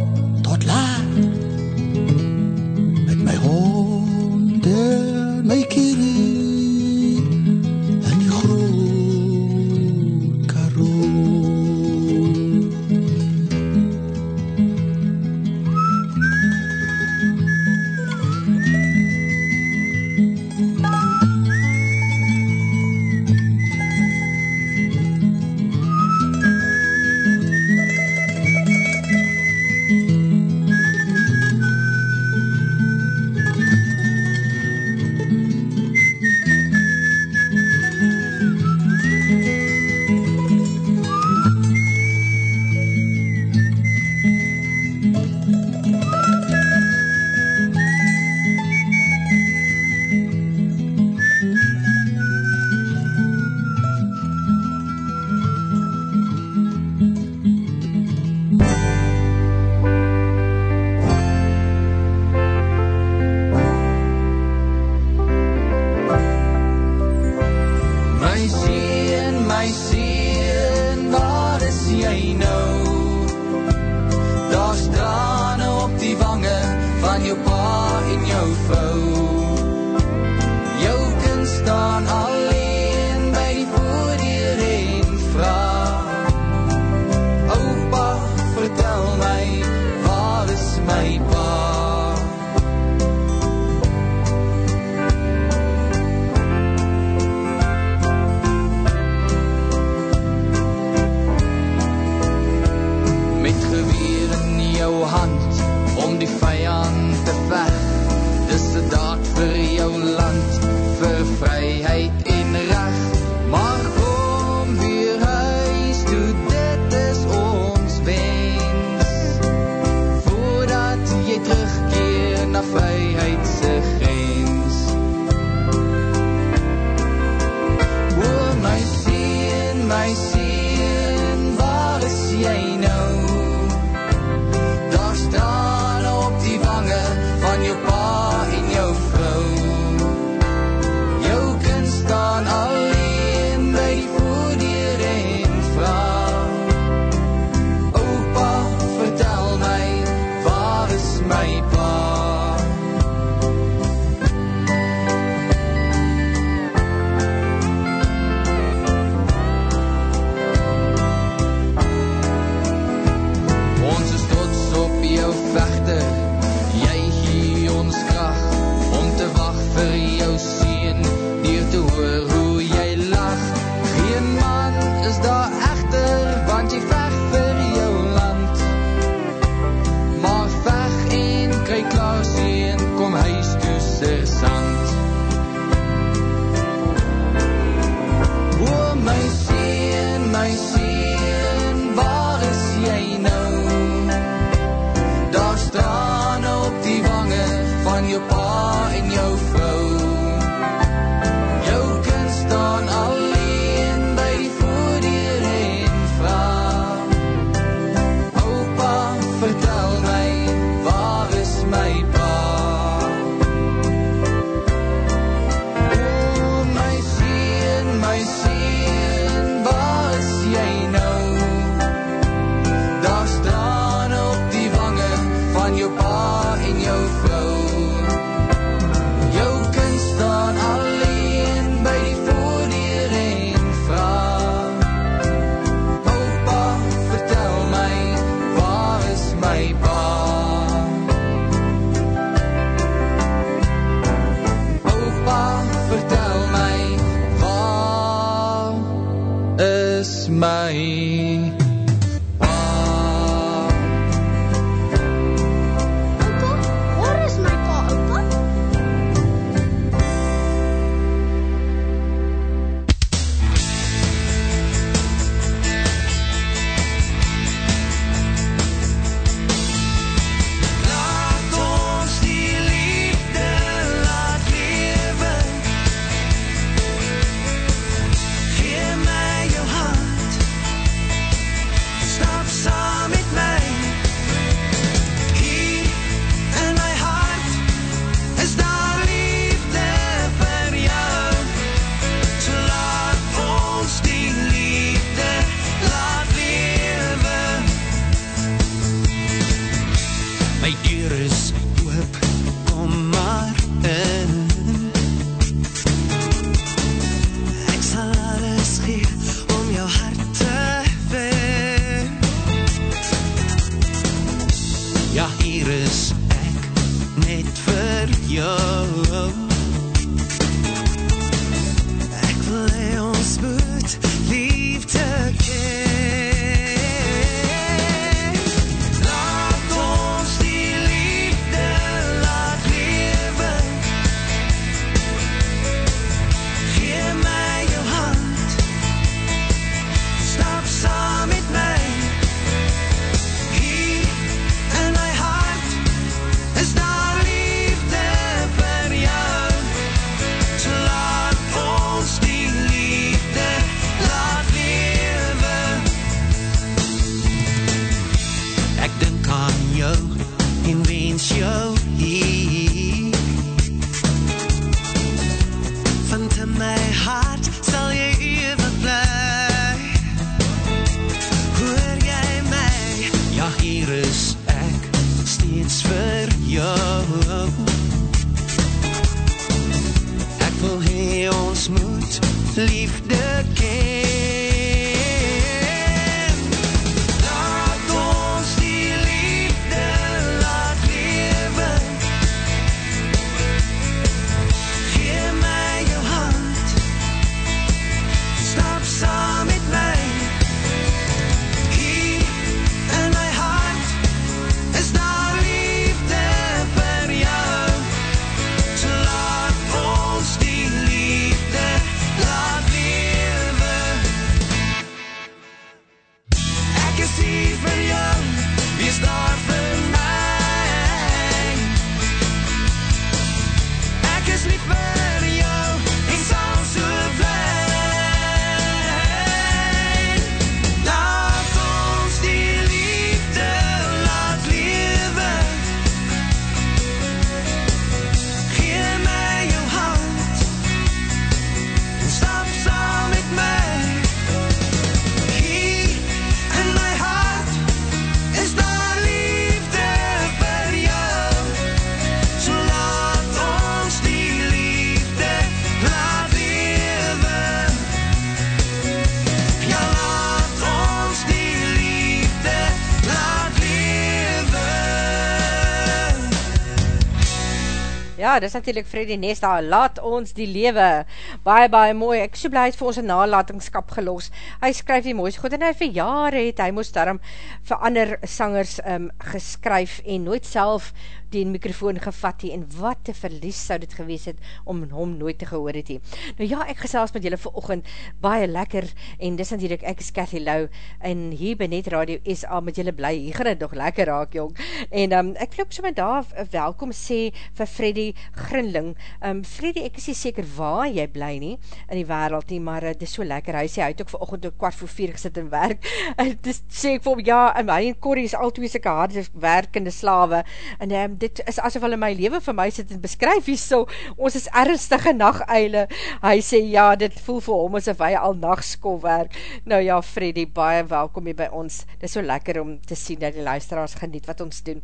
Ja, dis natuurlijk Freddy Nesta, laat ons die lewe, baie, baie mooi, ek so blij het vir ons een nalatingskap gelos, hy skryf die mooiste goed, en hy vir jare het, hy moest daarom vir ander sangers um, geskryf, en nooit self die microfoon gevat het, en wat een verlies sou dit gewees het, om hom nooit te gehoor het. he. Nou ja, ek gesels met julle vir oogend, baie lekker, en dis natuurlijk, ek is Cathy Lau, en hier by Net Radio SA met julle bly, hier. Gaan het nog lekker raak, jong, en um, ek wil ook so met daar uh, welkom sê vir Freddy Grinling, um, Freddy, ek is nie seker waar jy bly nie, in die wereld nie, maar uh, dit is so lekker, hy sê, hy het ook vir ook kwart voor vier gesit in werk, en dis sê ek vir hom, ja, en hy en Corrie is al twee sikke harde werkende slawe, en um, dit is asof hulle my leven vir my sit en beskryf, hier so, ons is ernstige nachteile, hy sê, ja, dit voel vir hom asof hy al nachtskool werk, nou ja, Freddy, baie welkom hier by ons, dit is so lekker om te sien, dat die luisteraars geniet wat ons doen.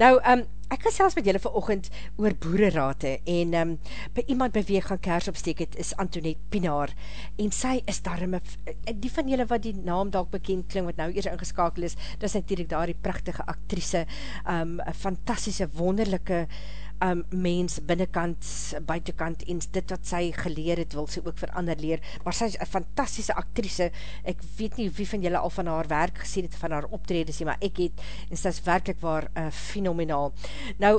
Nou, um, ek gaan selfs met julle vanochtend oor boererate, en um, by iemand ek gaan kers opsteek het, is Antoinette Pinaar, en sy is daarom, die van julle wat die naam dalk bekend klink, wat nou eers ingeskakel is, dat is natuurlijk daar die prachtige actrice, um, fantastische, wonderlijke, um, mens binnenkant, buitenkant, en dit wat sy geleer het, wil sy ook vir ander leer, maar sy is een fantastische actrice, ek weet nie wie van julle al van haar werk gesien het, van haar optredes, maar ek het, en sy is werkelijk waar uh, fenomenaal. Nou,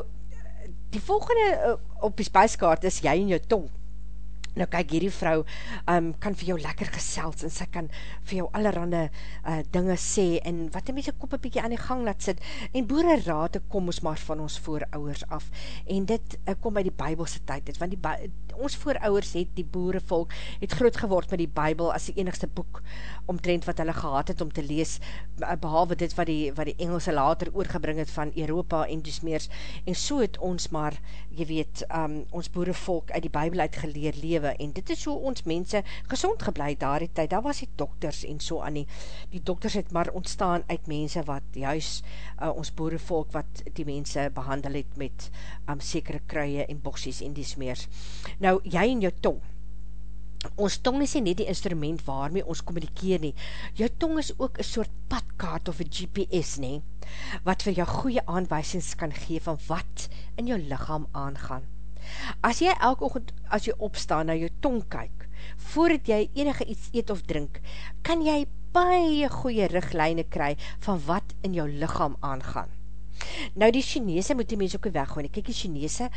die volgende uh, op die spijskaart is jy en jou tong. Nou kyk, hierdie vrou um, kan vir jou lekker gesels en sy kan vir jou allerhande uh, dinge sê en wat die mense kop een bykie aan die gang laat sit. En boererate kom ons maar van ons voorouders af. En dit uh, kom by die bybelse tyd het, want die, ons voorouders het die boerevolk het groot geword met die bybel as die enigste boek omtrent wat hulle gehad het om te lees, behalwe dit wat die, wat die Engelse later oorgebring het van Europa en dus meers. En so het ons maar, jy weet, um, ons boerevolk uit die bybel uit geleer lewe en dit is so ons mense gezond geblei daar die tyd, daar was die dokters en so aan die, die dokters het maar ontstaan uit mense wat juist uh, ons boerevolk wat die mense behandel het met um, sekere kruie en boksies en die smeers. Nou, jy en jou tong, ons tong is nie net die instrument waarmee ons communikeer nie, jou tong is ook een soort padkaart of een GPS nie, wat vir jou goeie aanwijsings kan gee van wat in jou lichaam aangaan. As jy elke oogend as jy opstaan na jou tong kyk, voordat jy enige iets eet of drink, kan jy baie goeie richtlijne kry van wat in jou lichaam aangaan. Nou die Chinese moet die mens ook weggooi. Kijk, die Chinese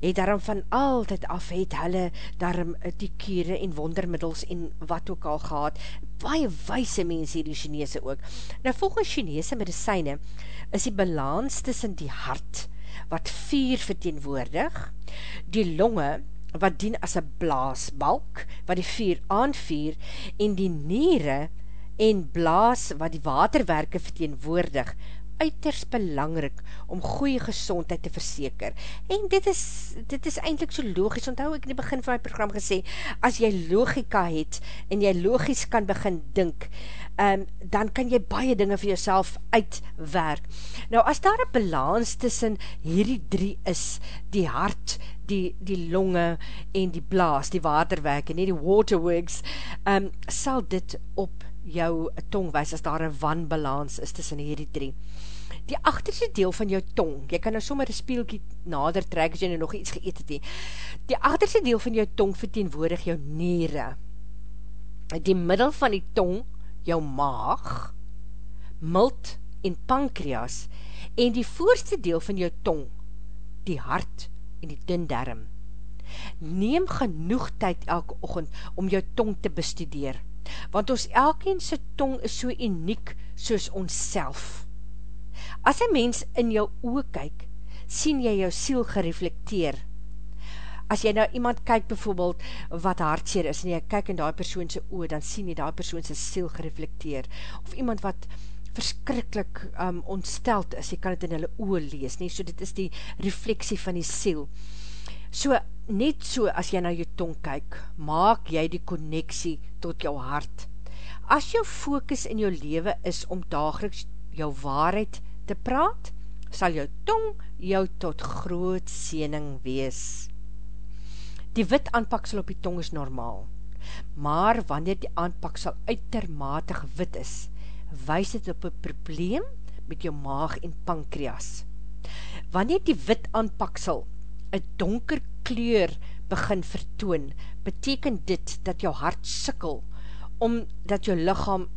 het daarom van altyd af, het hulle daarom die kere en wondermiddels en wat ook al gehad. Baie wijse mens hier die Chinese ook. Nou volgens Chinese medicijne is die balans tussen die hart, wat vier verteenwoordig, die longe, wat dien as een blaasbalk, wat die vier aanvier, en die niere en blaas, wat die waterwerke verteenwoordig, uiters belangrik om goeie gezondheid te verseker. En dit is, dit is eindelijk so logisch, onthou ek in die begin van my program gesê, as jy logika het, en jy logisch kan begin dink, um, dan kan jy baie dinge vir jouself uitwerk. Nou, as daar een balans tussen hierdie drie is, die hart, die, die longe en die blaas, die waterwerk en die waterworks, um, sal dit op jou tong wees as daar een wanbalans is tussen hierdie drie. Die achterste deel van jou tong, jy kan nou sommer een speelkie nader trek as jy nou nog iets geëet het nie. Die achterste deel van jou tong verteenwoordig jou nere. Die middel van die tong, jou maag, mild en pankreas en die voorste deel van jou tong, die hart en die dindarm. Neem genoeg tyd elke ochend om jou tong te bestudeer want ons elkeen sy tong is so uniek soos ons self. As een mens in jou oog kyk, sien jy jou siel gereflecteer. As jy nou iemand kyk bijvoorbeeld wat hartseer is, en jy kyk in die persoon sy oog, dan sien jy die persoon sy siel gereflecteer. Of iemand wat verskrikkelijk um, ontsteld is, jy kan het in hulle oog lees, nie? so dit is die refleksie van die siel. So, net so as jy na jou tong kyk, maak jy die connectie tot jou hart. As jou focus in jou leven is om dageliks jou waarheid te praat, sal jou tong jou tot groot siening wees. Die wit aanpaksel op die tong is normaal, maar wanneer die aanpaksel uitermatig wit is, wees het op een probleem met jou maag en pankreas. Wanneer die wit aanpaksel een donker kleur begin vertoon, beteken dit dat jou hart sikkel, omdat jou lichaam,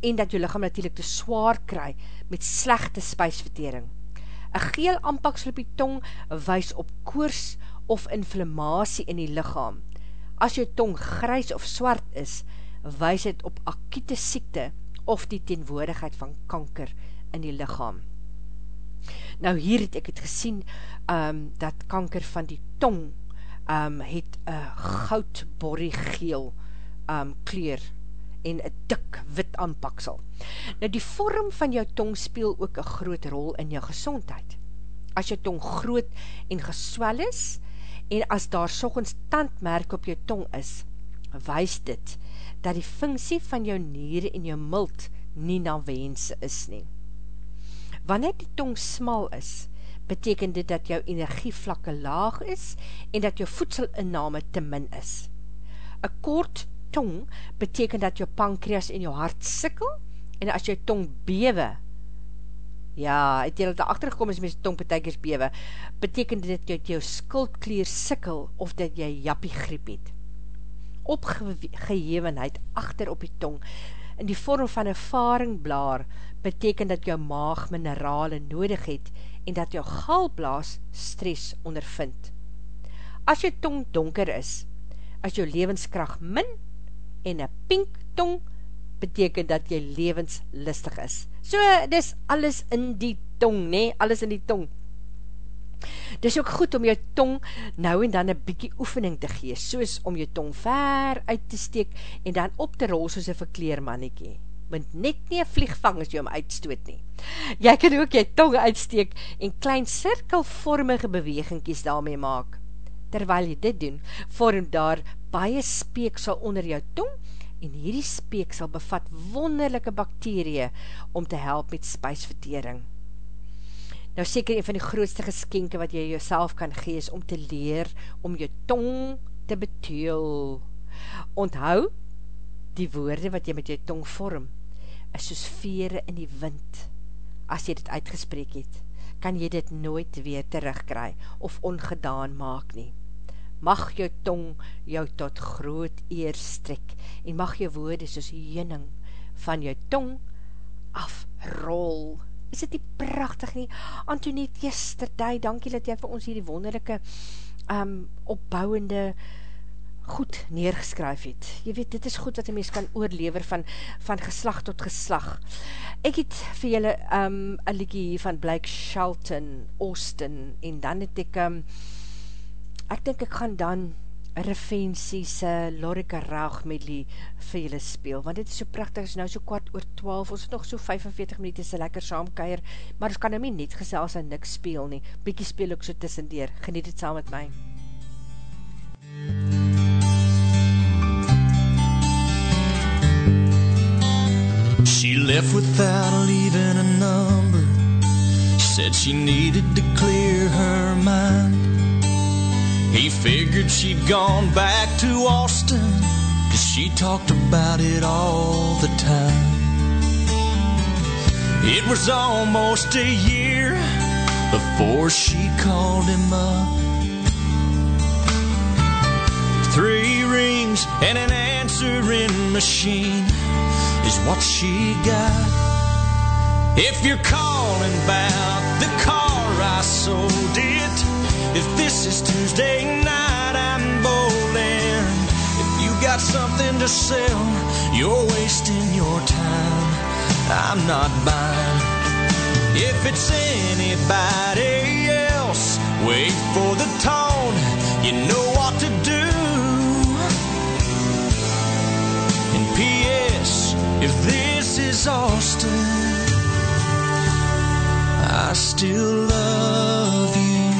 en dat jou lichaam natuurlijk te zwaar kry, met slechte spijsvertering. Een geel aanpaksel op die tong, wees op koers of inflammatie in die lichaam. As jou tong grys of swart is, wees het op akiete siekte, of die teenwoordigheid van kanker in die lichaam. Nou hier het ek het gesien, um, dat kanker van die tong um, het een goudborrie geel um, kleur en een dik wit aanpaksel. Nou die vorm van jou tong speel ook een groot rol in jou gezondheid. As jou tong groot en geswel is, en as daar sogens tandmerk op jou tong is, wees dit dat die funksie van jou nieren en jou mild nie na wens is nie. Wanneer die tong smal is, beteken dit dat jou energievlakke laag is en dat jou voedselinname te min is. Een kort tong beteken dat jou pankreas en jou hart sikkel en as jou tong bewe, ja, het jy dat achtergekom is met jou tong betekens bewe, beteken dit dat jou skuldkleer sikkel of dat jy jappie griep het. Opgehevenheid achter op die tong in die vorm van een varingblaar beteken dat jou maag minerale nodig het en dat jou galblaas stress ondervind. As jou tong donker is, as jou levenskracht min en een pink tong beteken dat jy levenslistig is. So, dis alles in die tong, nee, alles in die tong. Dis ook goed om jou tong nou en dan een bykie oefening te gee, soos om jou tong ver uit te steek en dan op te rol soos een verkleermannekie. Want net nie een vlieg vang as jy hom uitstoot nie. Jy kan ook jou tong uitsteek en klein cirkelvormige bewegingkies daarmee maak. Terwyl jy dit doen, vorm daar baie speeksel onder jou tong en hierdie speeksel bevat wonderlijke bakterie om te help met spijsvertering. Nou seker een van die grootste geskenke wat jy jouself kan gee is om te leer om jou tong te beteel. Onthou, die woorde wat jy met jou tong vorm, is soos vere in die wind. As jy dit uitgespreek het, kan jy dit nooit weer terugkry of ongedaan maak nie. Mag jou tong jou tot groot eer strek en mag jou woorde soos jening van jou tong afrol is dit nie prachtig nie, Antoniet, yesterday, dankie dat jy vir ons hierdie wonderlijke um, opbouwende goed neergeskryf het. Jy weet, dit is goed wat die mens kan oorlever van, van geslag tot geslag. Ek het vir julle um, een liekie van Blake Shelton, Austin, en dan het ek, um, ek denk ek gaan dan Revensie se Lorika Raag medley vir julle speel, want dit is so prachtig, is nou so kwart oor 12, ons het nog so 45 minuut is lekker saamkeier, maar ons kan nou nie net gesels en niks speel nie, bykie speel ook so tussendeer, geniet het saam met my. She left without leaving a number. Said she needed to clear her mind. He figured she'd gone back to Austin. Cause she talked about it all the time. It was almost a year before she called him up. Three rings and an answering machine is what she got. If you're calling about the car I sold it, if this is Tuesday night I'm bowling, if you got something to sell, you're wasting your time. I'm not buying. If it's anybody else, wait for the tone. You know what to do. If this is Austin, I still love you.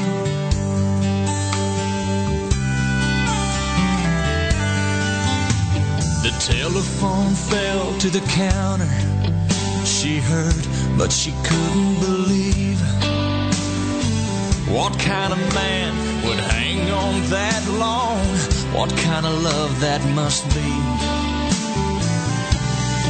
The telephone fell to the counter. She heard, but she couldn't believe. What kind of man would hang on that long? What kind of love that must be?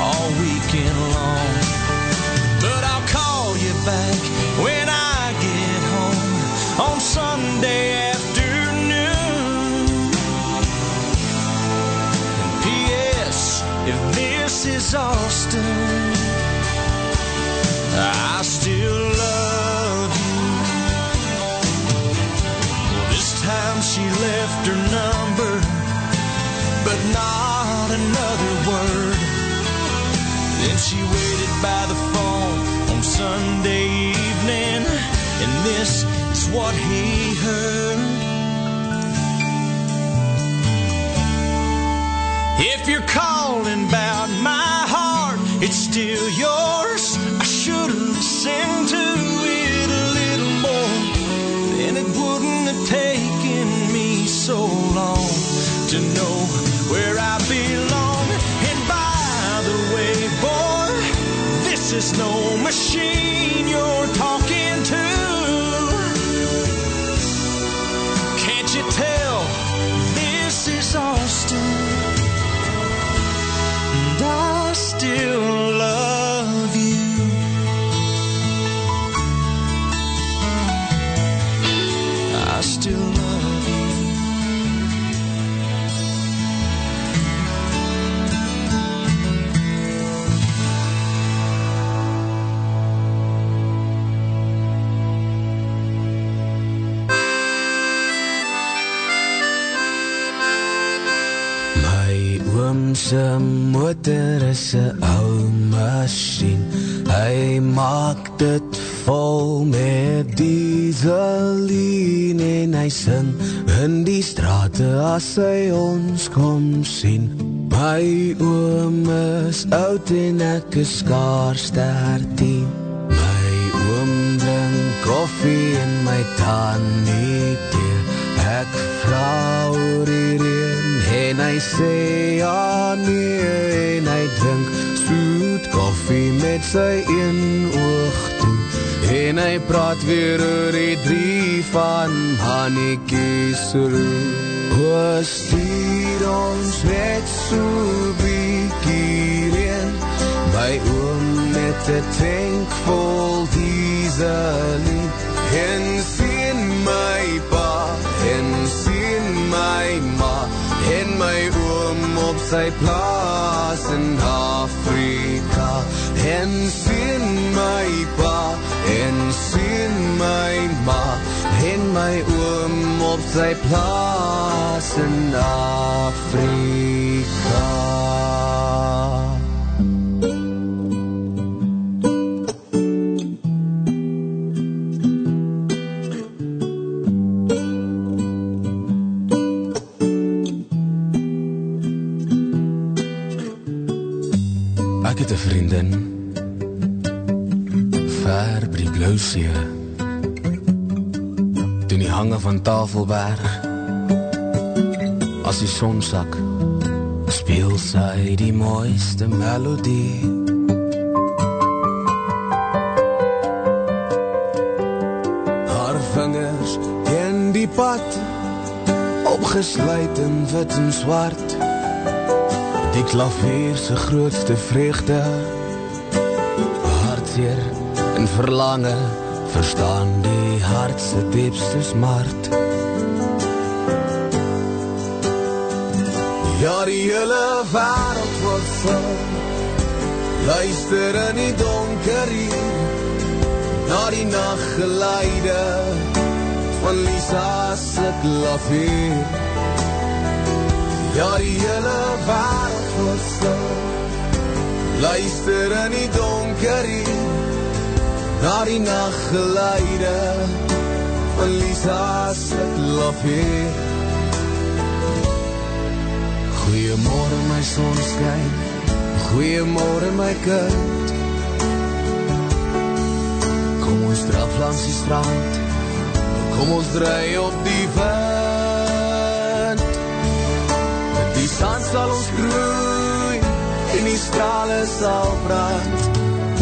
all weekend long. But I'll call you back what he heard. If you're calling about my heart, it's still yours. I should have listened to it a little more. Then it wouldn't have taken me so long to know where I belong. And by the way, boy, this is no machine motor is 'n ou masjien. Hy maak dit vol met dieselien en hy sing in die strate as hy ons kom sien. My oom is oud en ek is skaars 13. My oom drink koffie en my tannie hy sê ja nee en hy drink soet koffie met sy een oog toe. En hy praat weer oor die drie van Hannetjies roe. O, stuur ons net so bietjie reën. My oom met 'n tank vol dieselie. En sien my pa en sien my ma en my oom sy plaas in Afrika en sien my pa en sien my ma en my oom op sy plaas in Afrika. Het 'n vriendin ver by die blou see. Toe die hange van Tafelberg as die son sak, speel sy die mooiste melodie. Haar vingers teen die pad opgesluit in wit en swart. Die klavier se grootste vreugde. Hartseer en verlange Verstaan die hart se diepste smart. Ja, die hele wereld word vol. Luister in die donker hier Na die nachtgeleide Van Lisa se klavier Ja, die hele wereld stil. Luister in die donker hier Na die nachtgeleide Van Lisa's klavier Goeiemorgen my sonskijn Goeiemorgen my kind. Kom ons draf langs die strand. Kom ons draai op die wind Sand sal ons groei En die strale sal brand.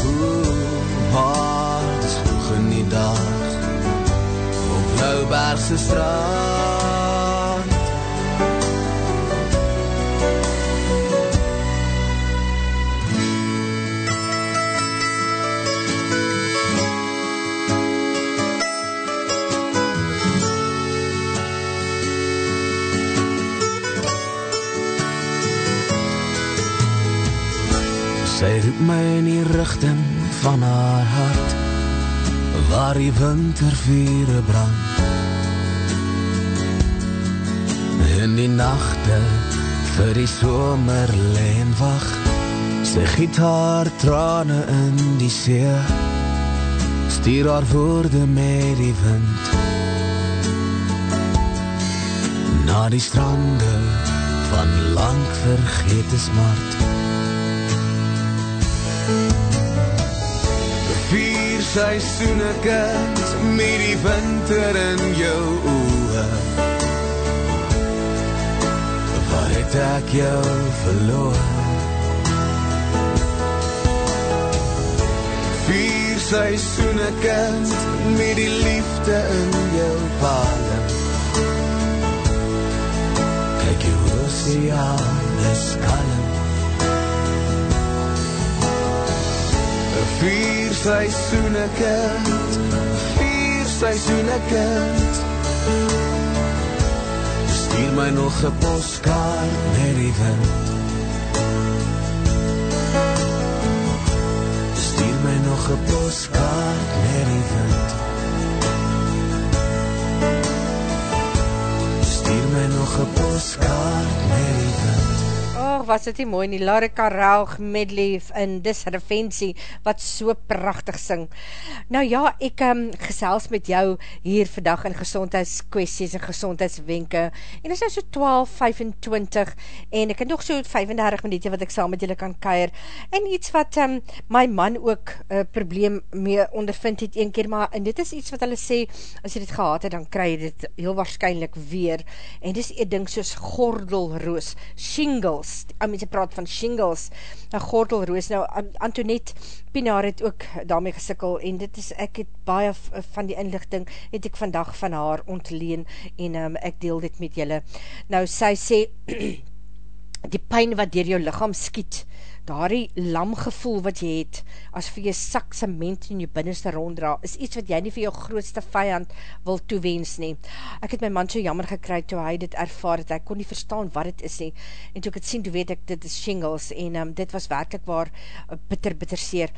Oeh, maar het is vroeg in die dag Op Blauwbergse strand Sy roep my in die richting van haar hart Waar die wintervure brand. In die nachte vir die somer leen wacht Sy giet haar trane in die see Stuur haar woorde met die wind. Na die strande van lang vergete smart seisoene kind met die winter in jou oe Waar het ek jou verloor? Vier seisoene kind met die liefde in jou palem Kyk jou oceaan is kalm Vier seisoene kind. Vier seisoene kind. Stuur my nog een postkaart met die wind. Stuur my nog een postkaart met die wind. Stuur my nog een postkaart met die wind Och, was dit nie mooi nie, Larika Raug medley in Dis Refensie, wat so prachtig sing. Nou ja, ek um, gesels met jou hier vandag in gezondheidskwesties en gezondheidswenke, en is nou so 12.25, en ek het nog so 35 minuutje wat ek saam met julle kan keir, en iets wat um, my man ook uh, probleem mee ondervind het een keer, maar, en dit is iets wat hulle sê, as jy dit gehad het, dan kry jy dit heel waarschijnlijk weer, en dit is een ding soos gordelroos, shingles, aan mense praat van shingles, nou gordelroos, nou Antoinette Pinaar het ook daarmee gesikkel, en dit is, ek het baie van die inlichting, het ek vandag van haar ontleen, en um, ek deel dit met julle. Nou, sy sê, die pijn wat dier jou lichaam skiet, daardie lamgevoel wat jy het, as vir jy sak cement in jou binnenste ronddra, is iets wat jy nie vir jou grootste vijand wil toewens nie. Ek het my man so jammer gekry, toe hy dit ervaar het, hy kon nie verstaan wat het is nie, en toe ek het sien, toe weet ek, dit is shingles, en um, dit was werkelijk waar uh, bitter, bitter seer.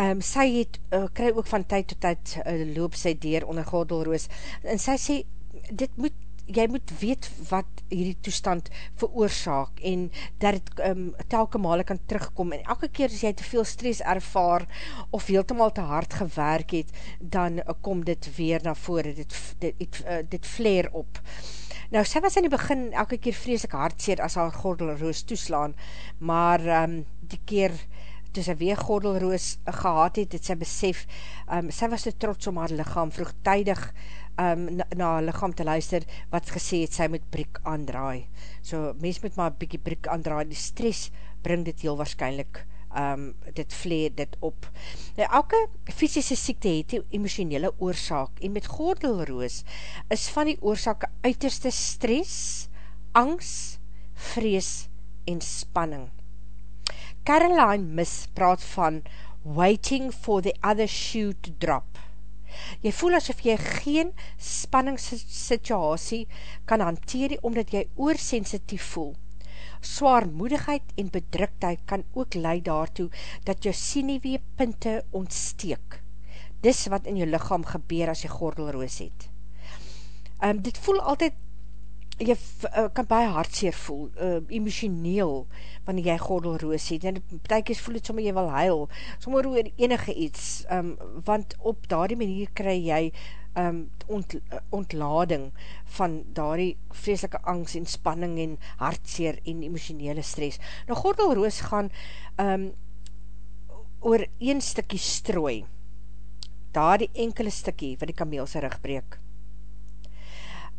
Um, sy het, uh, kry ook van tyd tot tyd, uh, loop sy deur onder gordelroos, en sy sê, dit moet jy moet weet wat hierdie toestand veroorzaak en dat het um, telke male kan terugkom en elke keer as jy te veel stress ervaar of heeltemaal te hard gewerk het, dan uh, kom dit weer na vore, dit, dit, dit, uh, dit flair op. Nou, sy was in die begin elke keer vreselik hardseer as haar gordelroos toeslaan, maar um, die keer toe sy weer gordelroos gehad het, het sy besef, um, sy was te trots om haar lichaam vroegtijdig um, na, na lichaam te luister, wat gesê het, sy moet brik aandraai. So, mens moet maar bykie brik aandraai, die stress bring dit heel waarschijnlijk, um, dit vlee dit op. Nou, elke fysische siekte het die emotionele oorzaak, en met gordelroos is van die oorzaak uiterste stress, angst, vrees en spanning. Caroline Miss praat van waiting for the other shoe to drop. Jy voel asof jy geen spanningssituasie kan hanteer omdat jy oorsensitief voel. Zwaarmoedigheid en bedruktheid kan ook leid daartoe dat jou sinewie pinte ontsteek. Dis wat in jou lichaam gebeur as jy gordelroos het. Um, dit voel altyd jy uh, kan baie hartseer voel, uh, emotioneel, wanneer jy gordelroos het, en betekens voel het sommer jy wil huil, sommer oor enige iets, um, want op daardie manier kry jy um, ont, ontlading van daardie vreselike angst en spanning en hartseer en emotionele stress. Nou gordelroos gaan um, oor een stikkie strooi, daar die enkele stikkie wat die kameelse rug breek.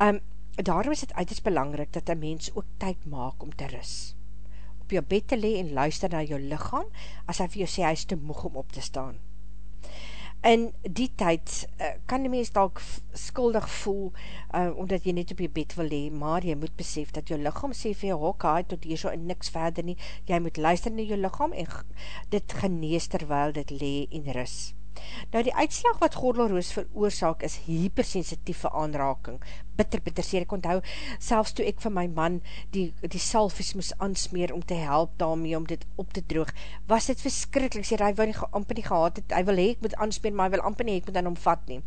Um, daarom is het uiters belangrik dat een mens ook tyd maak om te ris. Op jou bed te lee en luister na jou lichaam, as hy vir jou sê, hy is te moeg om op te staan. In die tyd uh, kan die mens dalk skuldig voel, uh, omdat jy net op jou bed wil lee, maar jy moet besef dat jou lichaam sê vir jou, hok, hy tot hier so en niks verder nie, jy moet luister na jou lichaam en dit genees terwyl dit lee en ris. Nou die uitslag wat gordelroos veroorzaak is hypersensitieve aanraking, bitter, bitter seer, ek onthou, selfs toe ek vir my man die, die salvies moes ansmeer om te help daarmee om dit op te droog, was dit verskrikkelijk, sê, hy wil nie amper nie gehad het, hy wil hee, ek moet ansmeer, maar hy wil amper nie, ek moet dan omvat nie.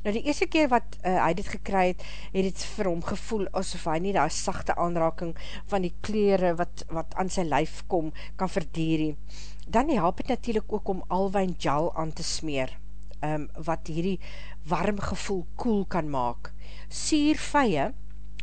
Nou die eerste keer wat uh, hy dit gekry het, het het vir hom gevoel asof hy nie die sachte aanraking van die kleren wat, wat aan sy lijf kom, kan verdierie dan help het natuurlijk ook om alwijn gel aan te smeer, um, wat hierdie warm gevoel koel kan maak. Siervye,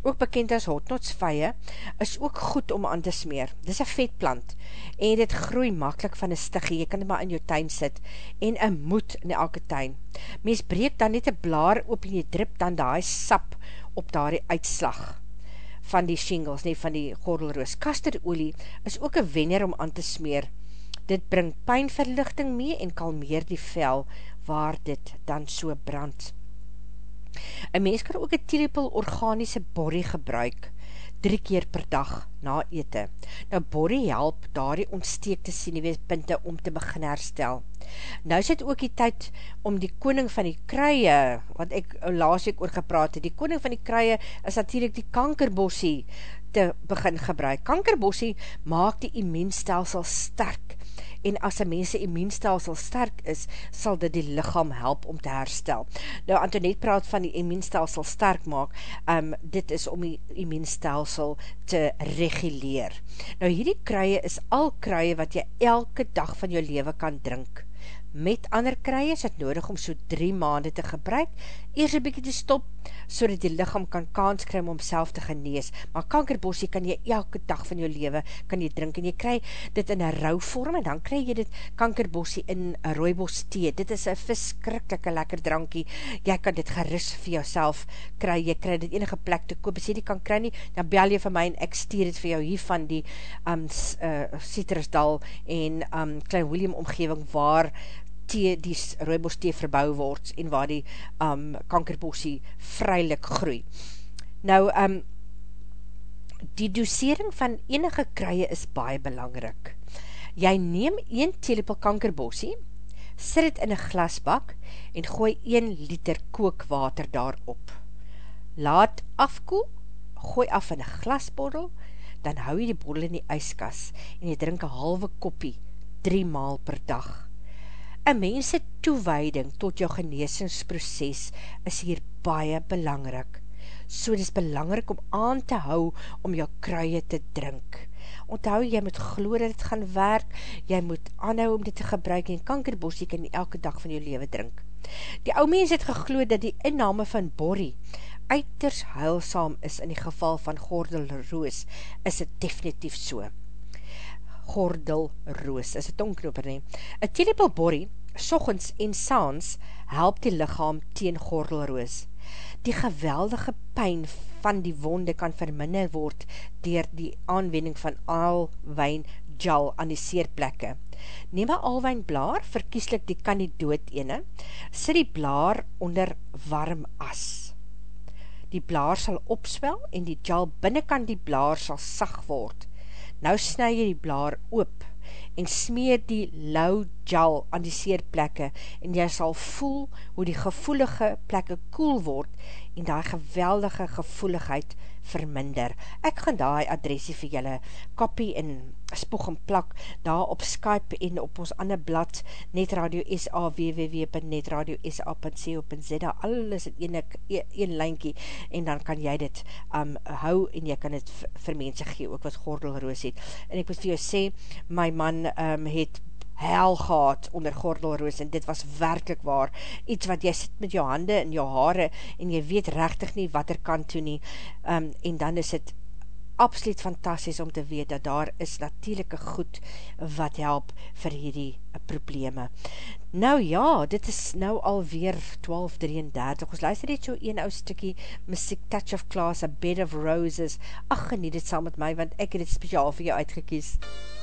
ook bekend as hotnotsvye, is ook goed om aan te smeer. Dit is een vetplant, en dit groei makkelijk van een stiggie, jy kan dit maar in jou tuin sit, en een moed in elke tuin. Mens breek dan net een blaar op en jy drip dan die sap op daar uitslag van die shingles, nie van die gordelroos. Kasterolie is ook een wenner om aan te smeer, Dit bring pijnverlichting mee en kalmeer die vel waar dit dan so brand. Een mens kan ook een telepel organische borrie gebruik, drie keer per dag na ete. Nou borrie help daar die ontsteekte sineweespunte om te begin herstel. Nou is het ook die tyd om die koning van die kruie, wat ek laas ek oor gepraat het, die koning van die kruie is natuurlijk die kankerbossie te begin gebruik. Kankerbossie maak die immuunstelsel sterk en as een mense immuunstelsel sterk is, sal dit die lichaam help om te herstel. Nou, Antoinette praat van die immuunstelsel sterk maak, um, dit is om die immuunstelsel te reguleer. Nou, hierdie kruie is al kruie wat jy elke dag van jou leven kan drink met ander krye is het nodig om so drie maande te gebruik, eers een bykie te stop, so dat die lichaam kan kans kry om homself te genees. Maar kankerbossie kan jy elke dag van jou leven, kan jy drink, en jy kry dit in een rauw vorm, en dan kry jy dit kankerbossie in een rooibos thee. Dit is een verskrikkelike lekker drankie, jy kan dit geris vir jouself kry, jy kry dit enige plek te koop, as jy die kan kry nie, dan bel jy vir my, en ek stuur dit vir jou hier van die um, uh, Citrusdal en um, Klein William omgeving, waar thee, die rooibos thee verbouw word en waar die um, kankerbossie vrylik groei. Nou, um, die dosering van enige krye is baie belangrik. Jy neem een teelepel kankerbossie, sit het in een glasbak en gooi 1 liter kookwater daarop. Laat afkoel, gooi af in een glasbottel, dan hou jy die bottel in die ijskas en jy drink een halve koppie, 3 maal per dag. Een mense toewijding tot jou geneesingsproces is hier baie belangrik. So dit is belangrik om aan te hou om jou kruie te drink. Onthou, jy moet glo dat het gaan werk, jy moet aanhou om dit te gebruik en kankerbos, jy kan elke dag van jou leven drink. Die ou mens het geglo dat die inname van borrie uiters huilsaam is in die geval van gordelroos, is het definitief so. Gordelroos, is het tongknoper nie. Een telepel borrie, sochens en saans, help die lichaam teen gordelroos. Die geweldige pijn van die wonde kan verminder word dier die aanwending van alwijn gel aan die seerplekke. Neem een alwijn blaar, verkieslik die kan die dood ene, sit die blaar onder warm as. Die blaar sal opswel en die gel binnenkant die blaar sal sag word. Nou snu jy die blaar oop en smeer die lauw gel aan die seerplekke en jy sal voel hoe die gevoelige plekke koel word en die geweldige gevoeligheid verminder. Ek gaan die adresie vir julle kopie en spoeg en plak daar op Skype en op ons ander blad netradio sa www.netradio.sa.co.za alles in een, een linkie en dan kan jy dit um, hou en jy kan dit vir mense gee ook wat gordelroos het en ek moet vir jou sê my man um, het hel gehad onder gordelroos en dit was werkelijk waar, iets wat jy sit met jou hande en jou haare en jy weet rechtig nie wat er kan toe nie um, en dan is het absoluut fantastisch om te weet dat daar is natuurlijke goed wat help vir hierdie probleme. Nou ja, dit is nou alweer 12.33, ons luister dit so een ou stukkie muziek Touch of Class, A Bed of Roses, ach geniet het saam met my, want ek het dit speciaal vir jou uitgekies. MUZIEK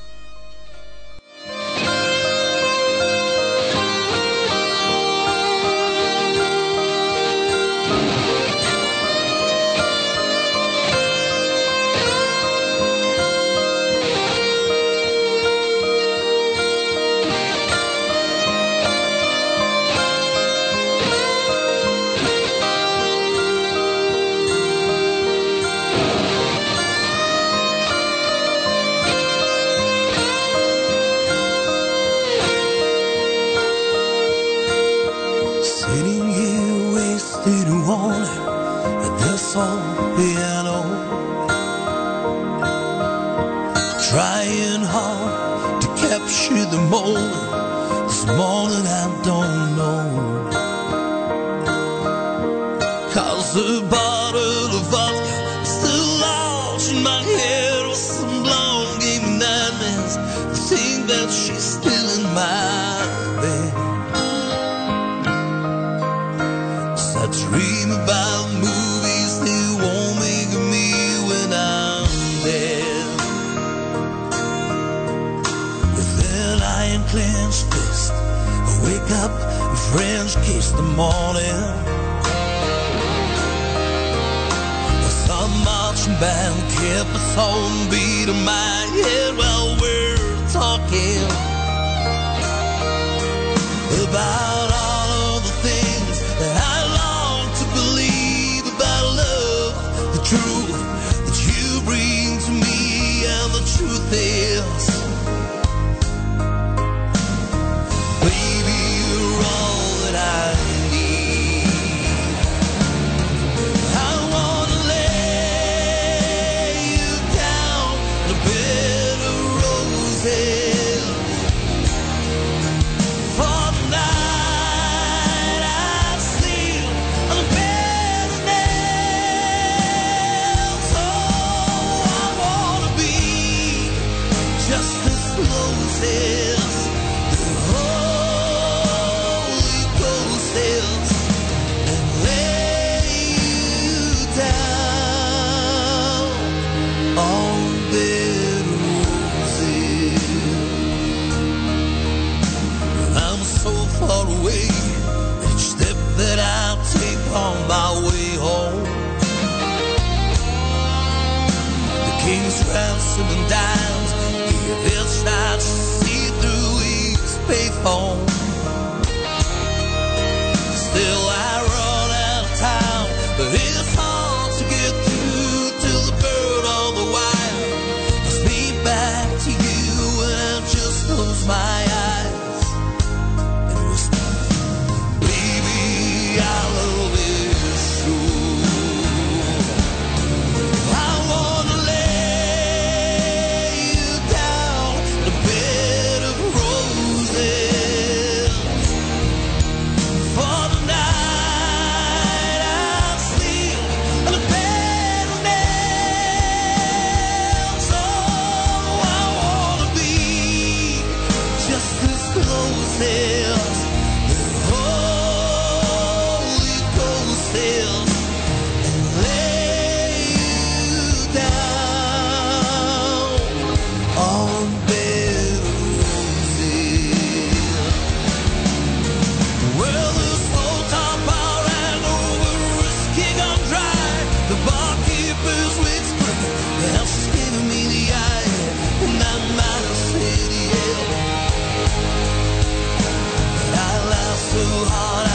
laughed so hard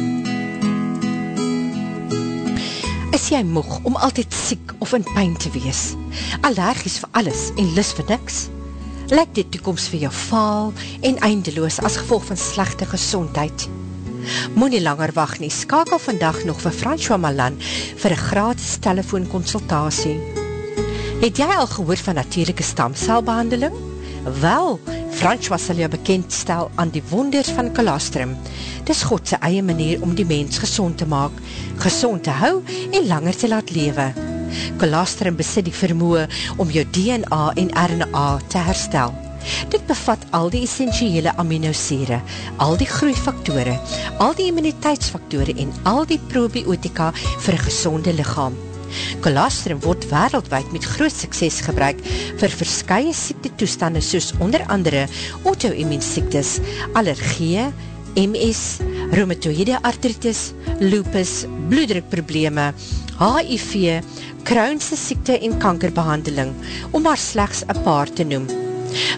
Is jy moeg om altyd siek of in pijn te wees? Allergies vir alles en lis vir niks? Lyk die toekomst vir jou faal en eindeloos as gevolg van slechte gezondheid? Moenie langer wacht nie, skakel vandag nog vir François Malan vir een gratis telefoonconsultatie. Het jy al gehoor van natuurlijke stamcelbehandeling? Wel, François sal jou bekendstel aan die wonders van colostrum. Dis Godse eie manier om die mens gezond te maak, gezond te hou en langer te laat lewe. Colostrum besit die vermoe om jou DNA en RNA te herstel. Dit bevat al die essentiële aminosere, al die groeifaktore, al die immuniteitsfaktore en al die probiotika vir gezonde lichaam. Colostrum word wereldwijd met groot sukses gebruik vir verskye siektetoestande soos onder andere auto-immuunsiektes, allergie, MS, rheumatoïde artritis, lupus, bloeddrukprobleme, HIV, Crohnse siekte en kankerbehandeling, om maar slechts een paar te noem.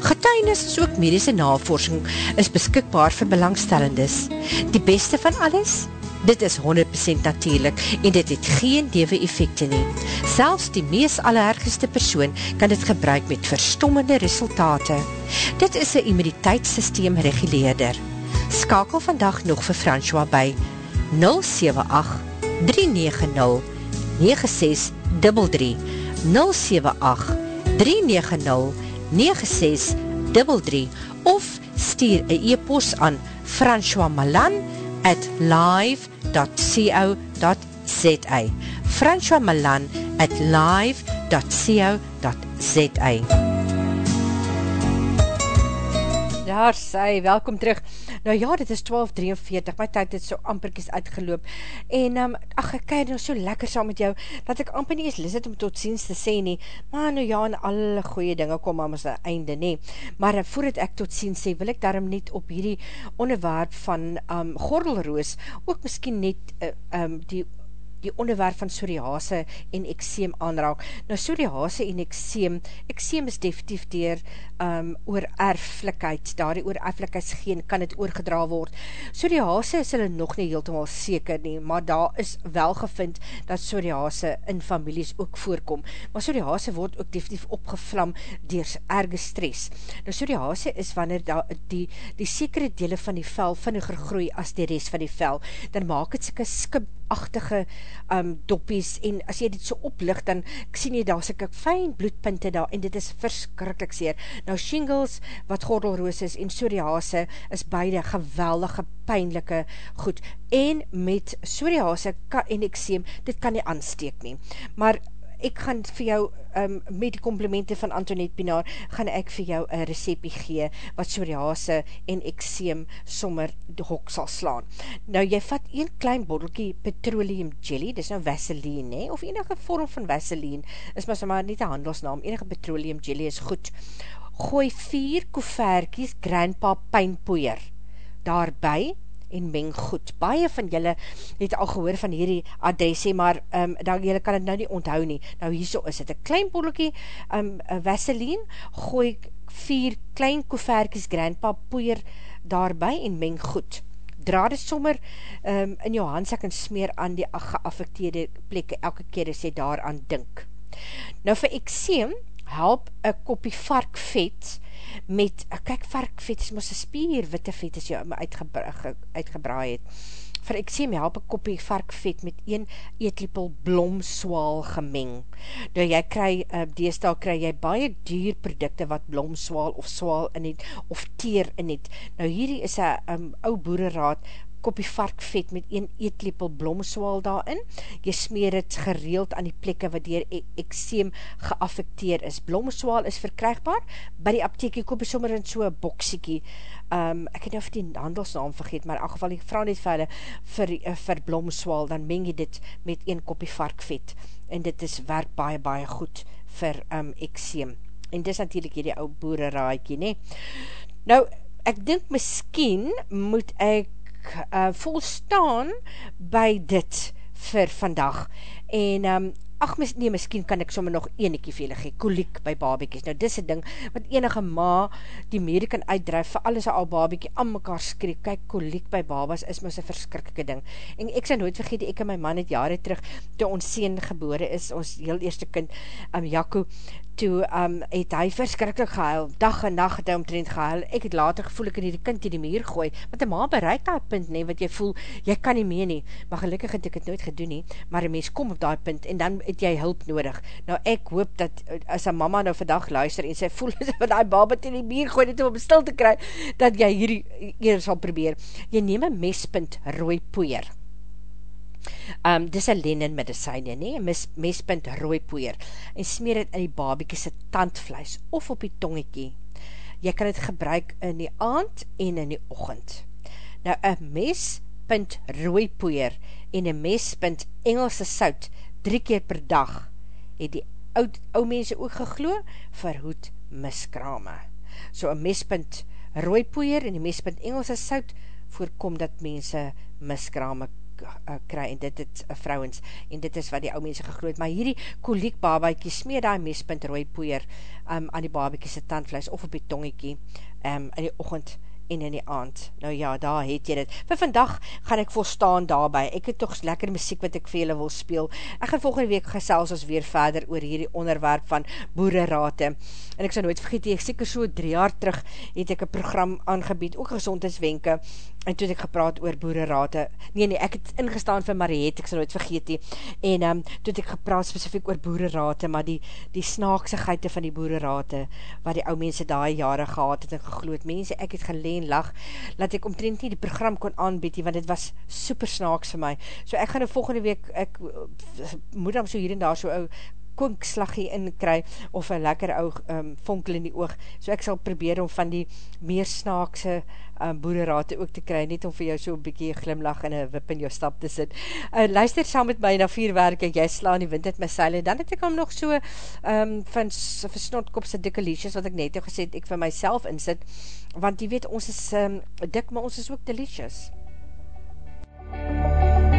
Getuinis is ook medische navorsing is beskikbaar vir belangstellendes. Die beste van alles? Dit is 100% natuurlijk en dit het geen dewe effecte nie. Selfs die mees allerergeste persoon kan dit gebruik met verstommende resultate. Dit is een immuniteitssysteem reguleerder. Skakel vandag nog vir François by 078 390 9633 078 390 9633 of stuur een e-post aan François Malan at live.co.za François Malan at live.co.za Daar sy, welkom terug. Nou ja, dit is 12.43, my tyd het so amperkies uitgeloop. En, um, ach, ek kyk nou so lekker saam met jou, dat ek amper nie eens lis het om tot ziens te sê nie. Maar nou ja, en alle goeie dinge kom aan ons einde nie. Maar uh, voordat ek tot ziens sê, wil ek daarom net op hierdie onderwerp van um, gordelroos, ook miskien net uh, um, die die onderwerp van psoriase en ekseem aanraak. Nou psoriase en ekseem, ekseem is definitief dier um, oor erflikheid, daar die oor erflikheidsgeen kan het oorgedra word. Psoriase is hulle nog nie heeltemal seker nie, maar daar is wel gevind dat psoriase in families ook voorkom. Maar psoriase word ook definitief opgevlam dier erge stress. Nou psoriase is wanneer da, die, die sekere dele van die vel vinniger groei as die rest van die vel, dan maak het syke skip achtige um, doppies en as jy dit so oplig, dan sien jy daar syke fijn bloedpunte daar en dit is verskrikkelijk seer. Nou shingles, wat gordelroos is en psoriase is beide geweldige pijnlijke goed en met psoriase en ekseem, dit kan nie aansteek nie. Maar ek gaan vir jou, um, met die complimente van Antoinette Pinaar, gaan ek vir jou een recepie gee, wat psoriase en ekseem sommer de hok sal slaan. Nou, jy vat een klein bottelkie petroleum jelly, dis nou Vaseline, ne? of enige vorm van Vaseline, is maar sommer niet een handelsnaam, enige petroleum jelly is goed. Gooi vier koeverkies grandpa pijnpoeier daarby, en meng goed. Baie van julle het al gehoor van hierdie adresie, maar um, dan julle kan het nou nie onthou nie. Nou hierso is het, een klein boeliekie um, Vaseline, gooi vier klein koeverkies grandpa poeier daarby en meng goed. Dra dit sommer um, in jou handsak en smeer aan die geaffecteerde plekke elke keer as jy daaraan dink. Nou vir ekseem, help een kopie varkvet met, eh, kyk varkvet is moos een spier witte vet jy uitgebra, uitgebraai het. Vir ek sê my help een kopie varkvet met een eetliepel blomswaal gemeng. Nou jy kry, uh, deesdaal kry jy baie duur producte wat blomswaal of swaal in het, of teer in het. Nou hierdie is een um, ou boereraad kopie varkvet met een eetlepel blomswaal daarin. Jy smeer het gereeld aan die plekke wat dier e- ekseem geaffekteer is. Blomswaal is verkrijgbaar, by die apteek, jy koop sommer in so'n boksiekie. Um, ek het nou vir die handelsnaam vergeet, maar in geval ek vraag net vir vir, uh, vir blomswaal, dan meng jy dit met een kopie varkvet. En dit is werk baie, baie goed vir um, ekseem. En dis natuurlijk hierdie ou boereraakie, ne? Nou, ek dink miskien moet ek uh, volstaan by dit vir vandag. En um, ach, mis, nee, miskien kan ek sommer nog enekie vir julle gee, koliek by babiekies. Nou, dis een ding, wat enige ma die mede kan uitdrijf, vir alles al babiekie aan mekaar skreek, kyk, koliek by babas is mis een verskrikkelike ding. En ek sal nooit vergeet, ek en my man het jare terug, toe ons sien gebore is, ons heel eerste kind, um, Jaco, toe um, het hy verskrikkelijk gehuil, dag en nacht het hy omtrend gehuil, ek het later gevoel ek in die kind in die muur gooi, want die ma bereik daar punt nie, wat jy voel, jy kan nie meer nie, maar gelukkig het ek het nooit gedoen nie, maar een mens kom op die punt, en dan het jy hulp nodig, nou ek hoop dat, as een mama nou vandag luister, en sy voel, dat die baba in die muur gooi, net om stil te kry, dat jy hierdie eer sal probeer, jy neem een mespunt rooi poeier, Um, dis een Lenin medicijne, nie? Een mes, mespunt rooi poeier. En smeer het in die babiekie sy tandvlees of op die tongekie. Jy kan het gebruik in die aand en in die ochend. Nou, een mespunt rooi poeier en een mespunt Engelse sout drie keer per dag het die oud, ou mense ook gegloe verhoed miskrame. So, een mespunt rooi poeier en die mespunt Engelse sout voorkom dat mense miskrame uh, kry, en dit het uh, vrouwens, en dit is wat die ou mense gegroeid, maar hierdie koliek babiekie, smeer daar meespunt rooi poeier um, aan die babiekie sy tandvlees, of op die tongiekie, um, in die ochend, en in die aand. Nou ja, daar het jy dit. Vir vandag gaan ek volstaan daarby. Ek het toch lekker muziek wat ek vir julle wil speel. Ek gaan volgende week gesels ons weer verder oor hierdie onderwerp van boererate. En ek sal nooit vergeet, ek seker so drie jaar terug het ek een program aangebied, ook gezondheidswenke, en toe het ek gepraat oor boererate. Nee, nee, ek het ingestaan vir Mariette, ek sal nooit vergeet die. En um, toe het ek gepraat specifiek oor boererate, maar die, die snaaksigheid van die boererate, wat die ou mense daai jare gehad het en gegloed. Mense, ek het geleen en lach, dat ek omtrent nie die program kon aanbied, want dit was super snaaks vir my. So ek gaan nou volgende week, ek moet dan so hier en daar so ou konkslaggie in kry, of een lekker ou um, vonkel in die oog, so ek sal probeer om van die meer snaakse um, boererate ook te kry, net om vir jou so een bykie glimlach en een wip in jou stap te sit. Uh, luister saam met my na vier werk, jy slaan die wind het my seil, en dan het ek om nog so um, van versnotkopse dikke liesjes, wat ek net al gesê ek vir myself insit, want jy weet, ons is um, dik, maar ons is ook delicious. Wat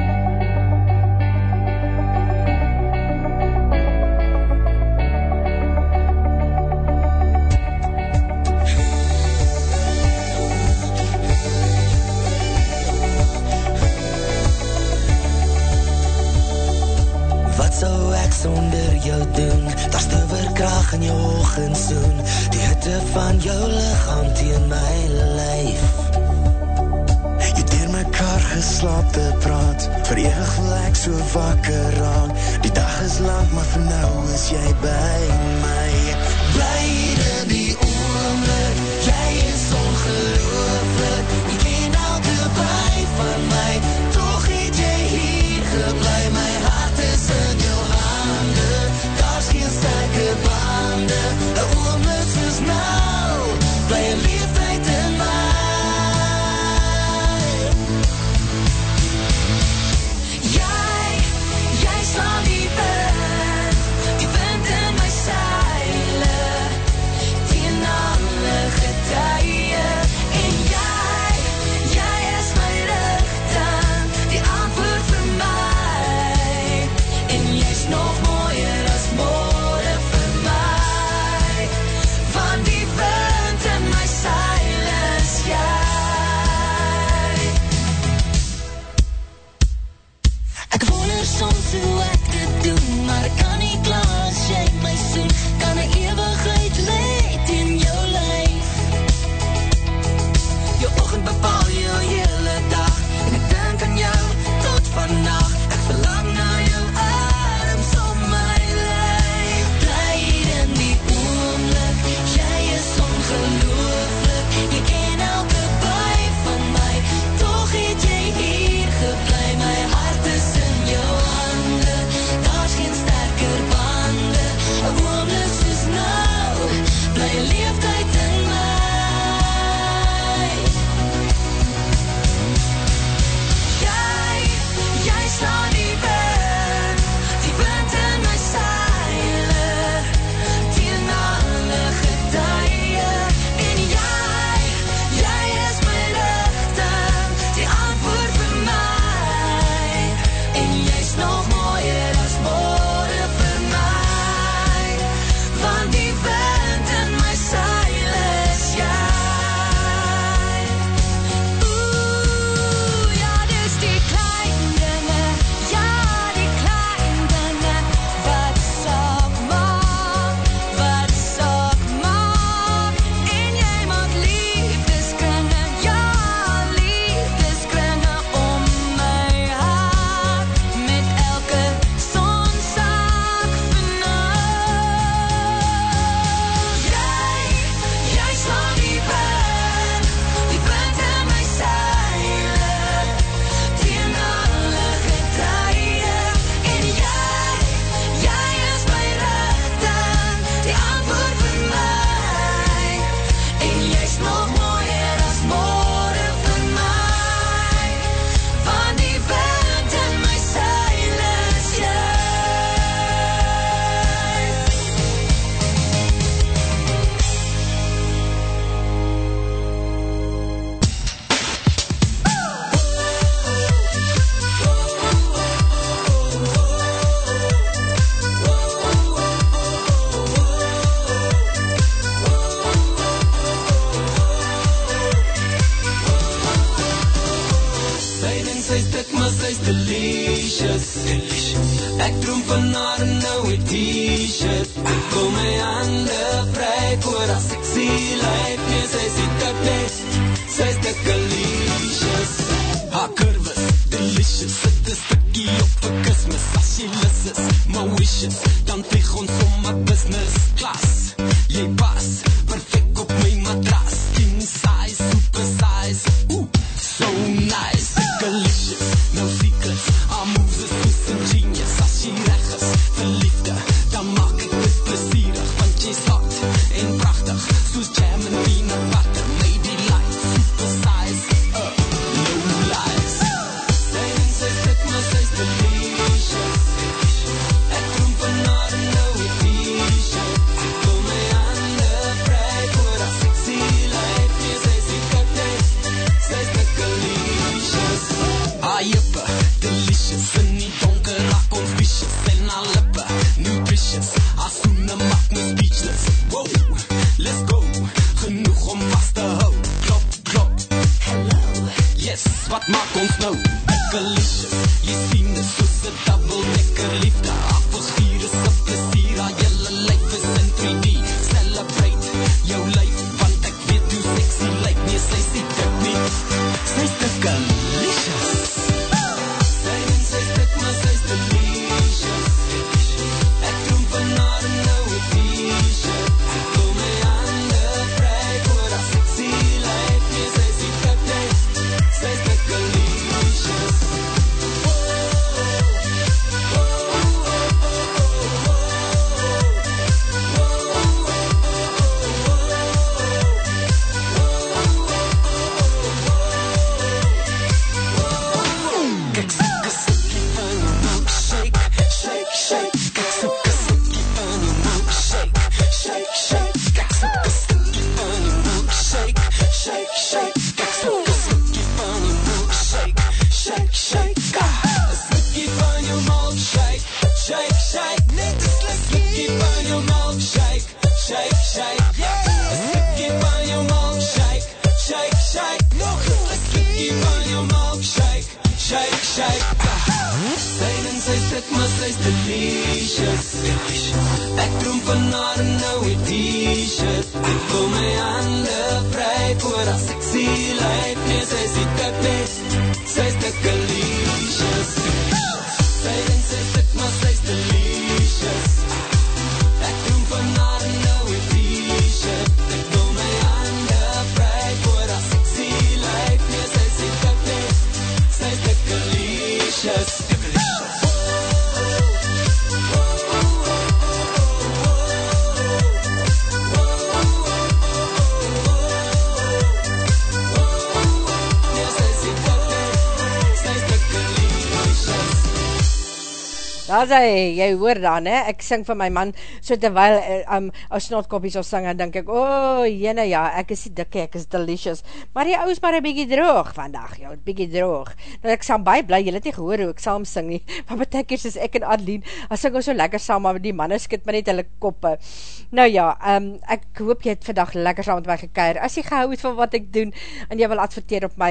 sonder jou doen? Daar's towerkrag in jou oggendsoen Die hitte van jou lichaam teen my lyf. Jy dier mekaar geslaap te praat. Verewig wil ek so wakker raak. Die dag is lang, maar vir nou is jy by my. Blijde die Daar sê, jy hoor dan, hè, ek sing vir my man, so terwyl, uh, um, as snotkoppies of sing, en denk ek, o, oh, jene, ja, ek is die dikke, ek is delicious, maar die ou is maar een bykie droog vandag, ja, bykie droog, nou ek sal baie bly, jy het nie gehoor hoe ek saam sing nie, maar betekers is ek en Adeline, as sing ons so lekker saam, maar die manne skit my net hulle koppe, nou ja, um, ek hoop jy het vandag lekker saam met my gekeir, as jy gehou het van wat ek doen, en jy wil adverteer op my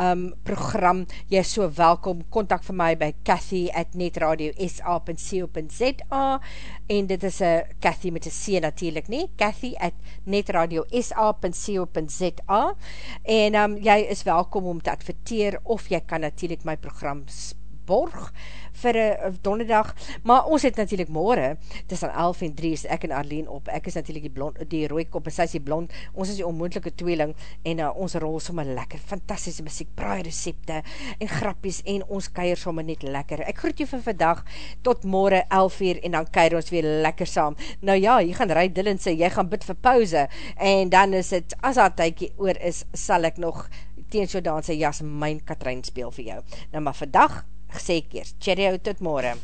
um, program, jy is so welkom, contact vir my by Cathy at netradio sa.co.za en dit is een Cathy met een C natuurlijk nie, Cathy at netradio sa.co.za en um, jy is welkom om te adverteer of jy kan natuurlijk my program borg vir donderdag, maar ons het natuurlijk morgen, het is aan 11 en 3 is ek en Arlene op, ek is natuurlijk die, blond, die rooi kop, en sy is die blond, ons is die onmoendelike tweeling, en uh, ons rol sommer lekker, fantastische muziek, braai recepte, en grappies, en ons keier sommer net lekker, ek groet jou vir vandag, tot morgen 11 uur, en dan keier ons weer lekker saam, nou ja, jy gaan Rai Dillon sê, jy gaan bid vir pauze, en dan is het, as dat tykie oor is, sal ek nog, teen so dan sê, jas, myn Katrijn speel vir jou, nou maar vandag, sê ek eers, cheerio, tot morgen.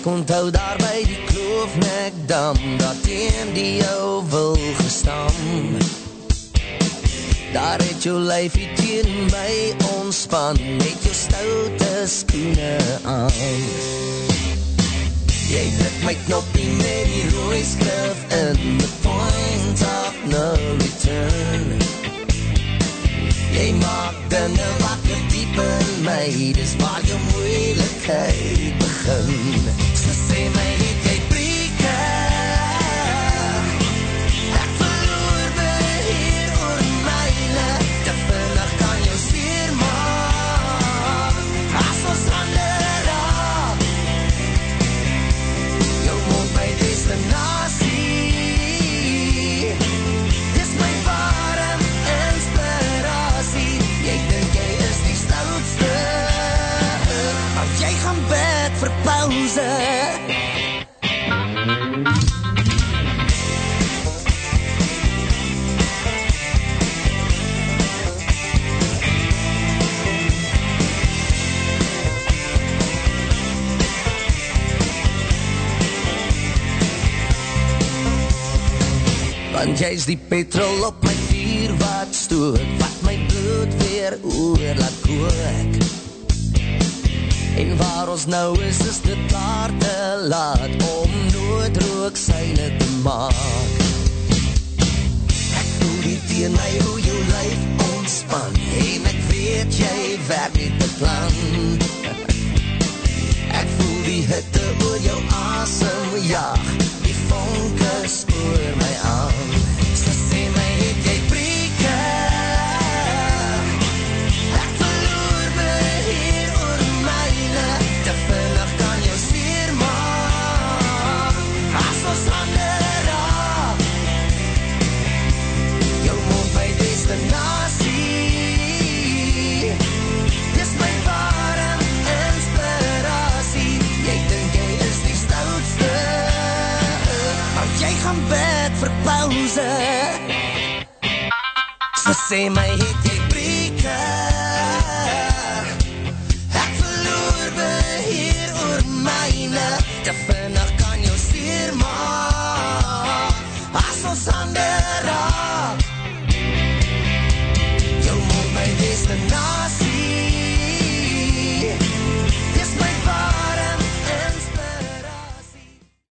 Ek onthou daar by die kloofnekdam Dat teen die jou wil gestam Daar het jou lyfie teen my ontspan Met jou stoute skoene aan. Jy druk my knoppie met die rooi skrif in The point of no return. Jy maak dinge wakker diep in my Dis waar jou moeilikheid begin Want jy is die petrol op my vuur wat stoot. Wat my bloed weer oor laat kook. En waar ons nou is, is dit klaar te laat Om noodrook syne te maak. Ek voel die teen my hoe jou lijf ontspan. En ek weet jy werk nie te plan. Ek voel die hitte oor jou asem jaag Die vonke spoor my aan jy gaan bed vir pauze So sê my het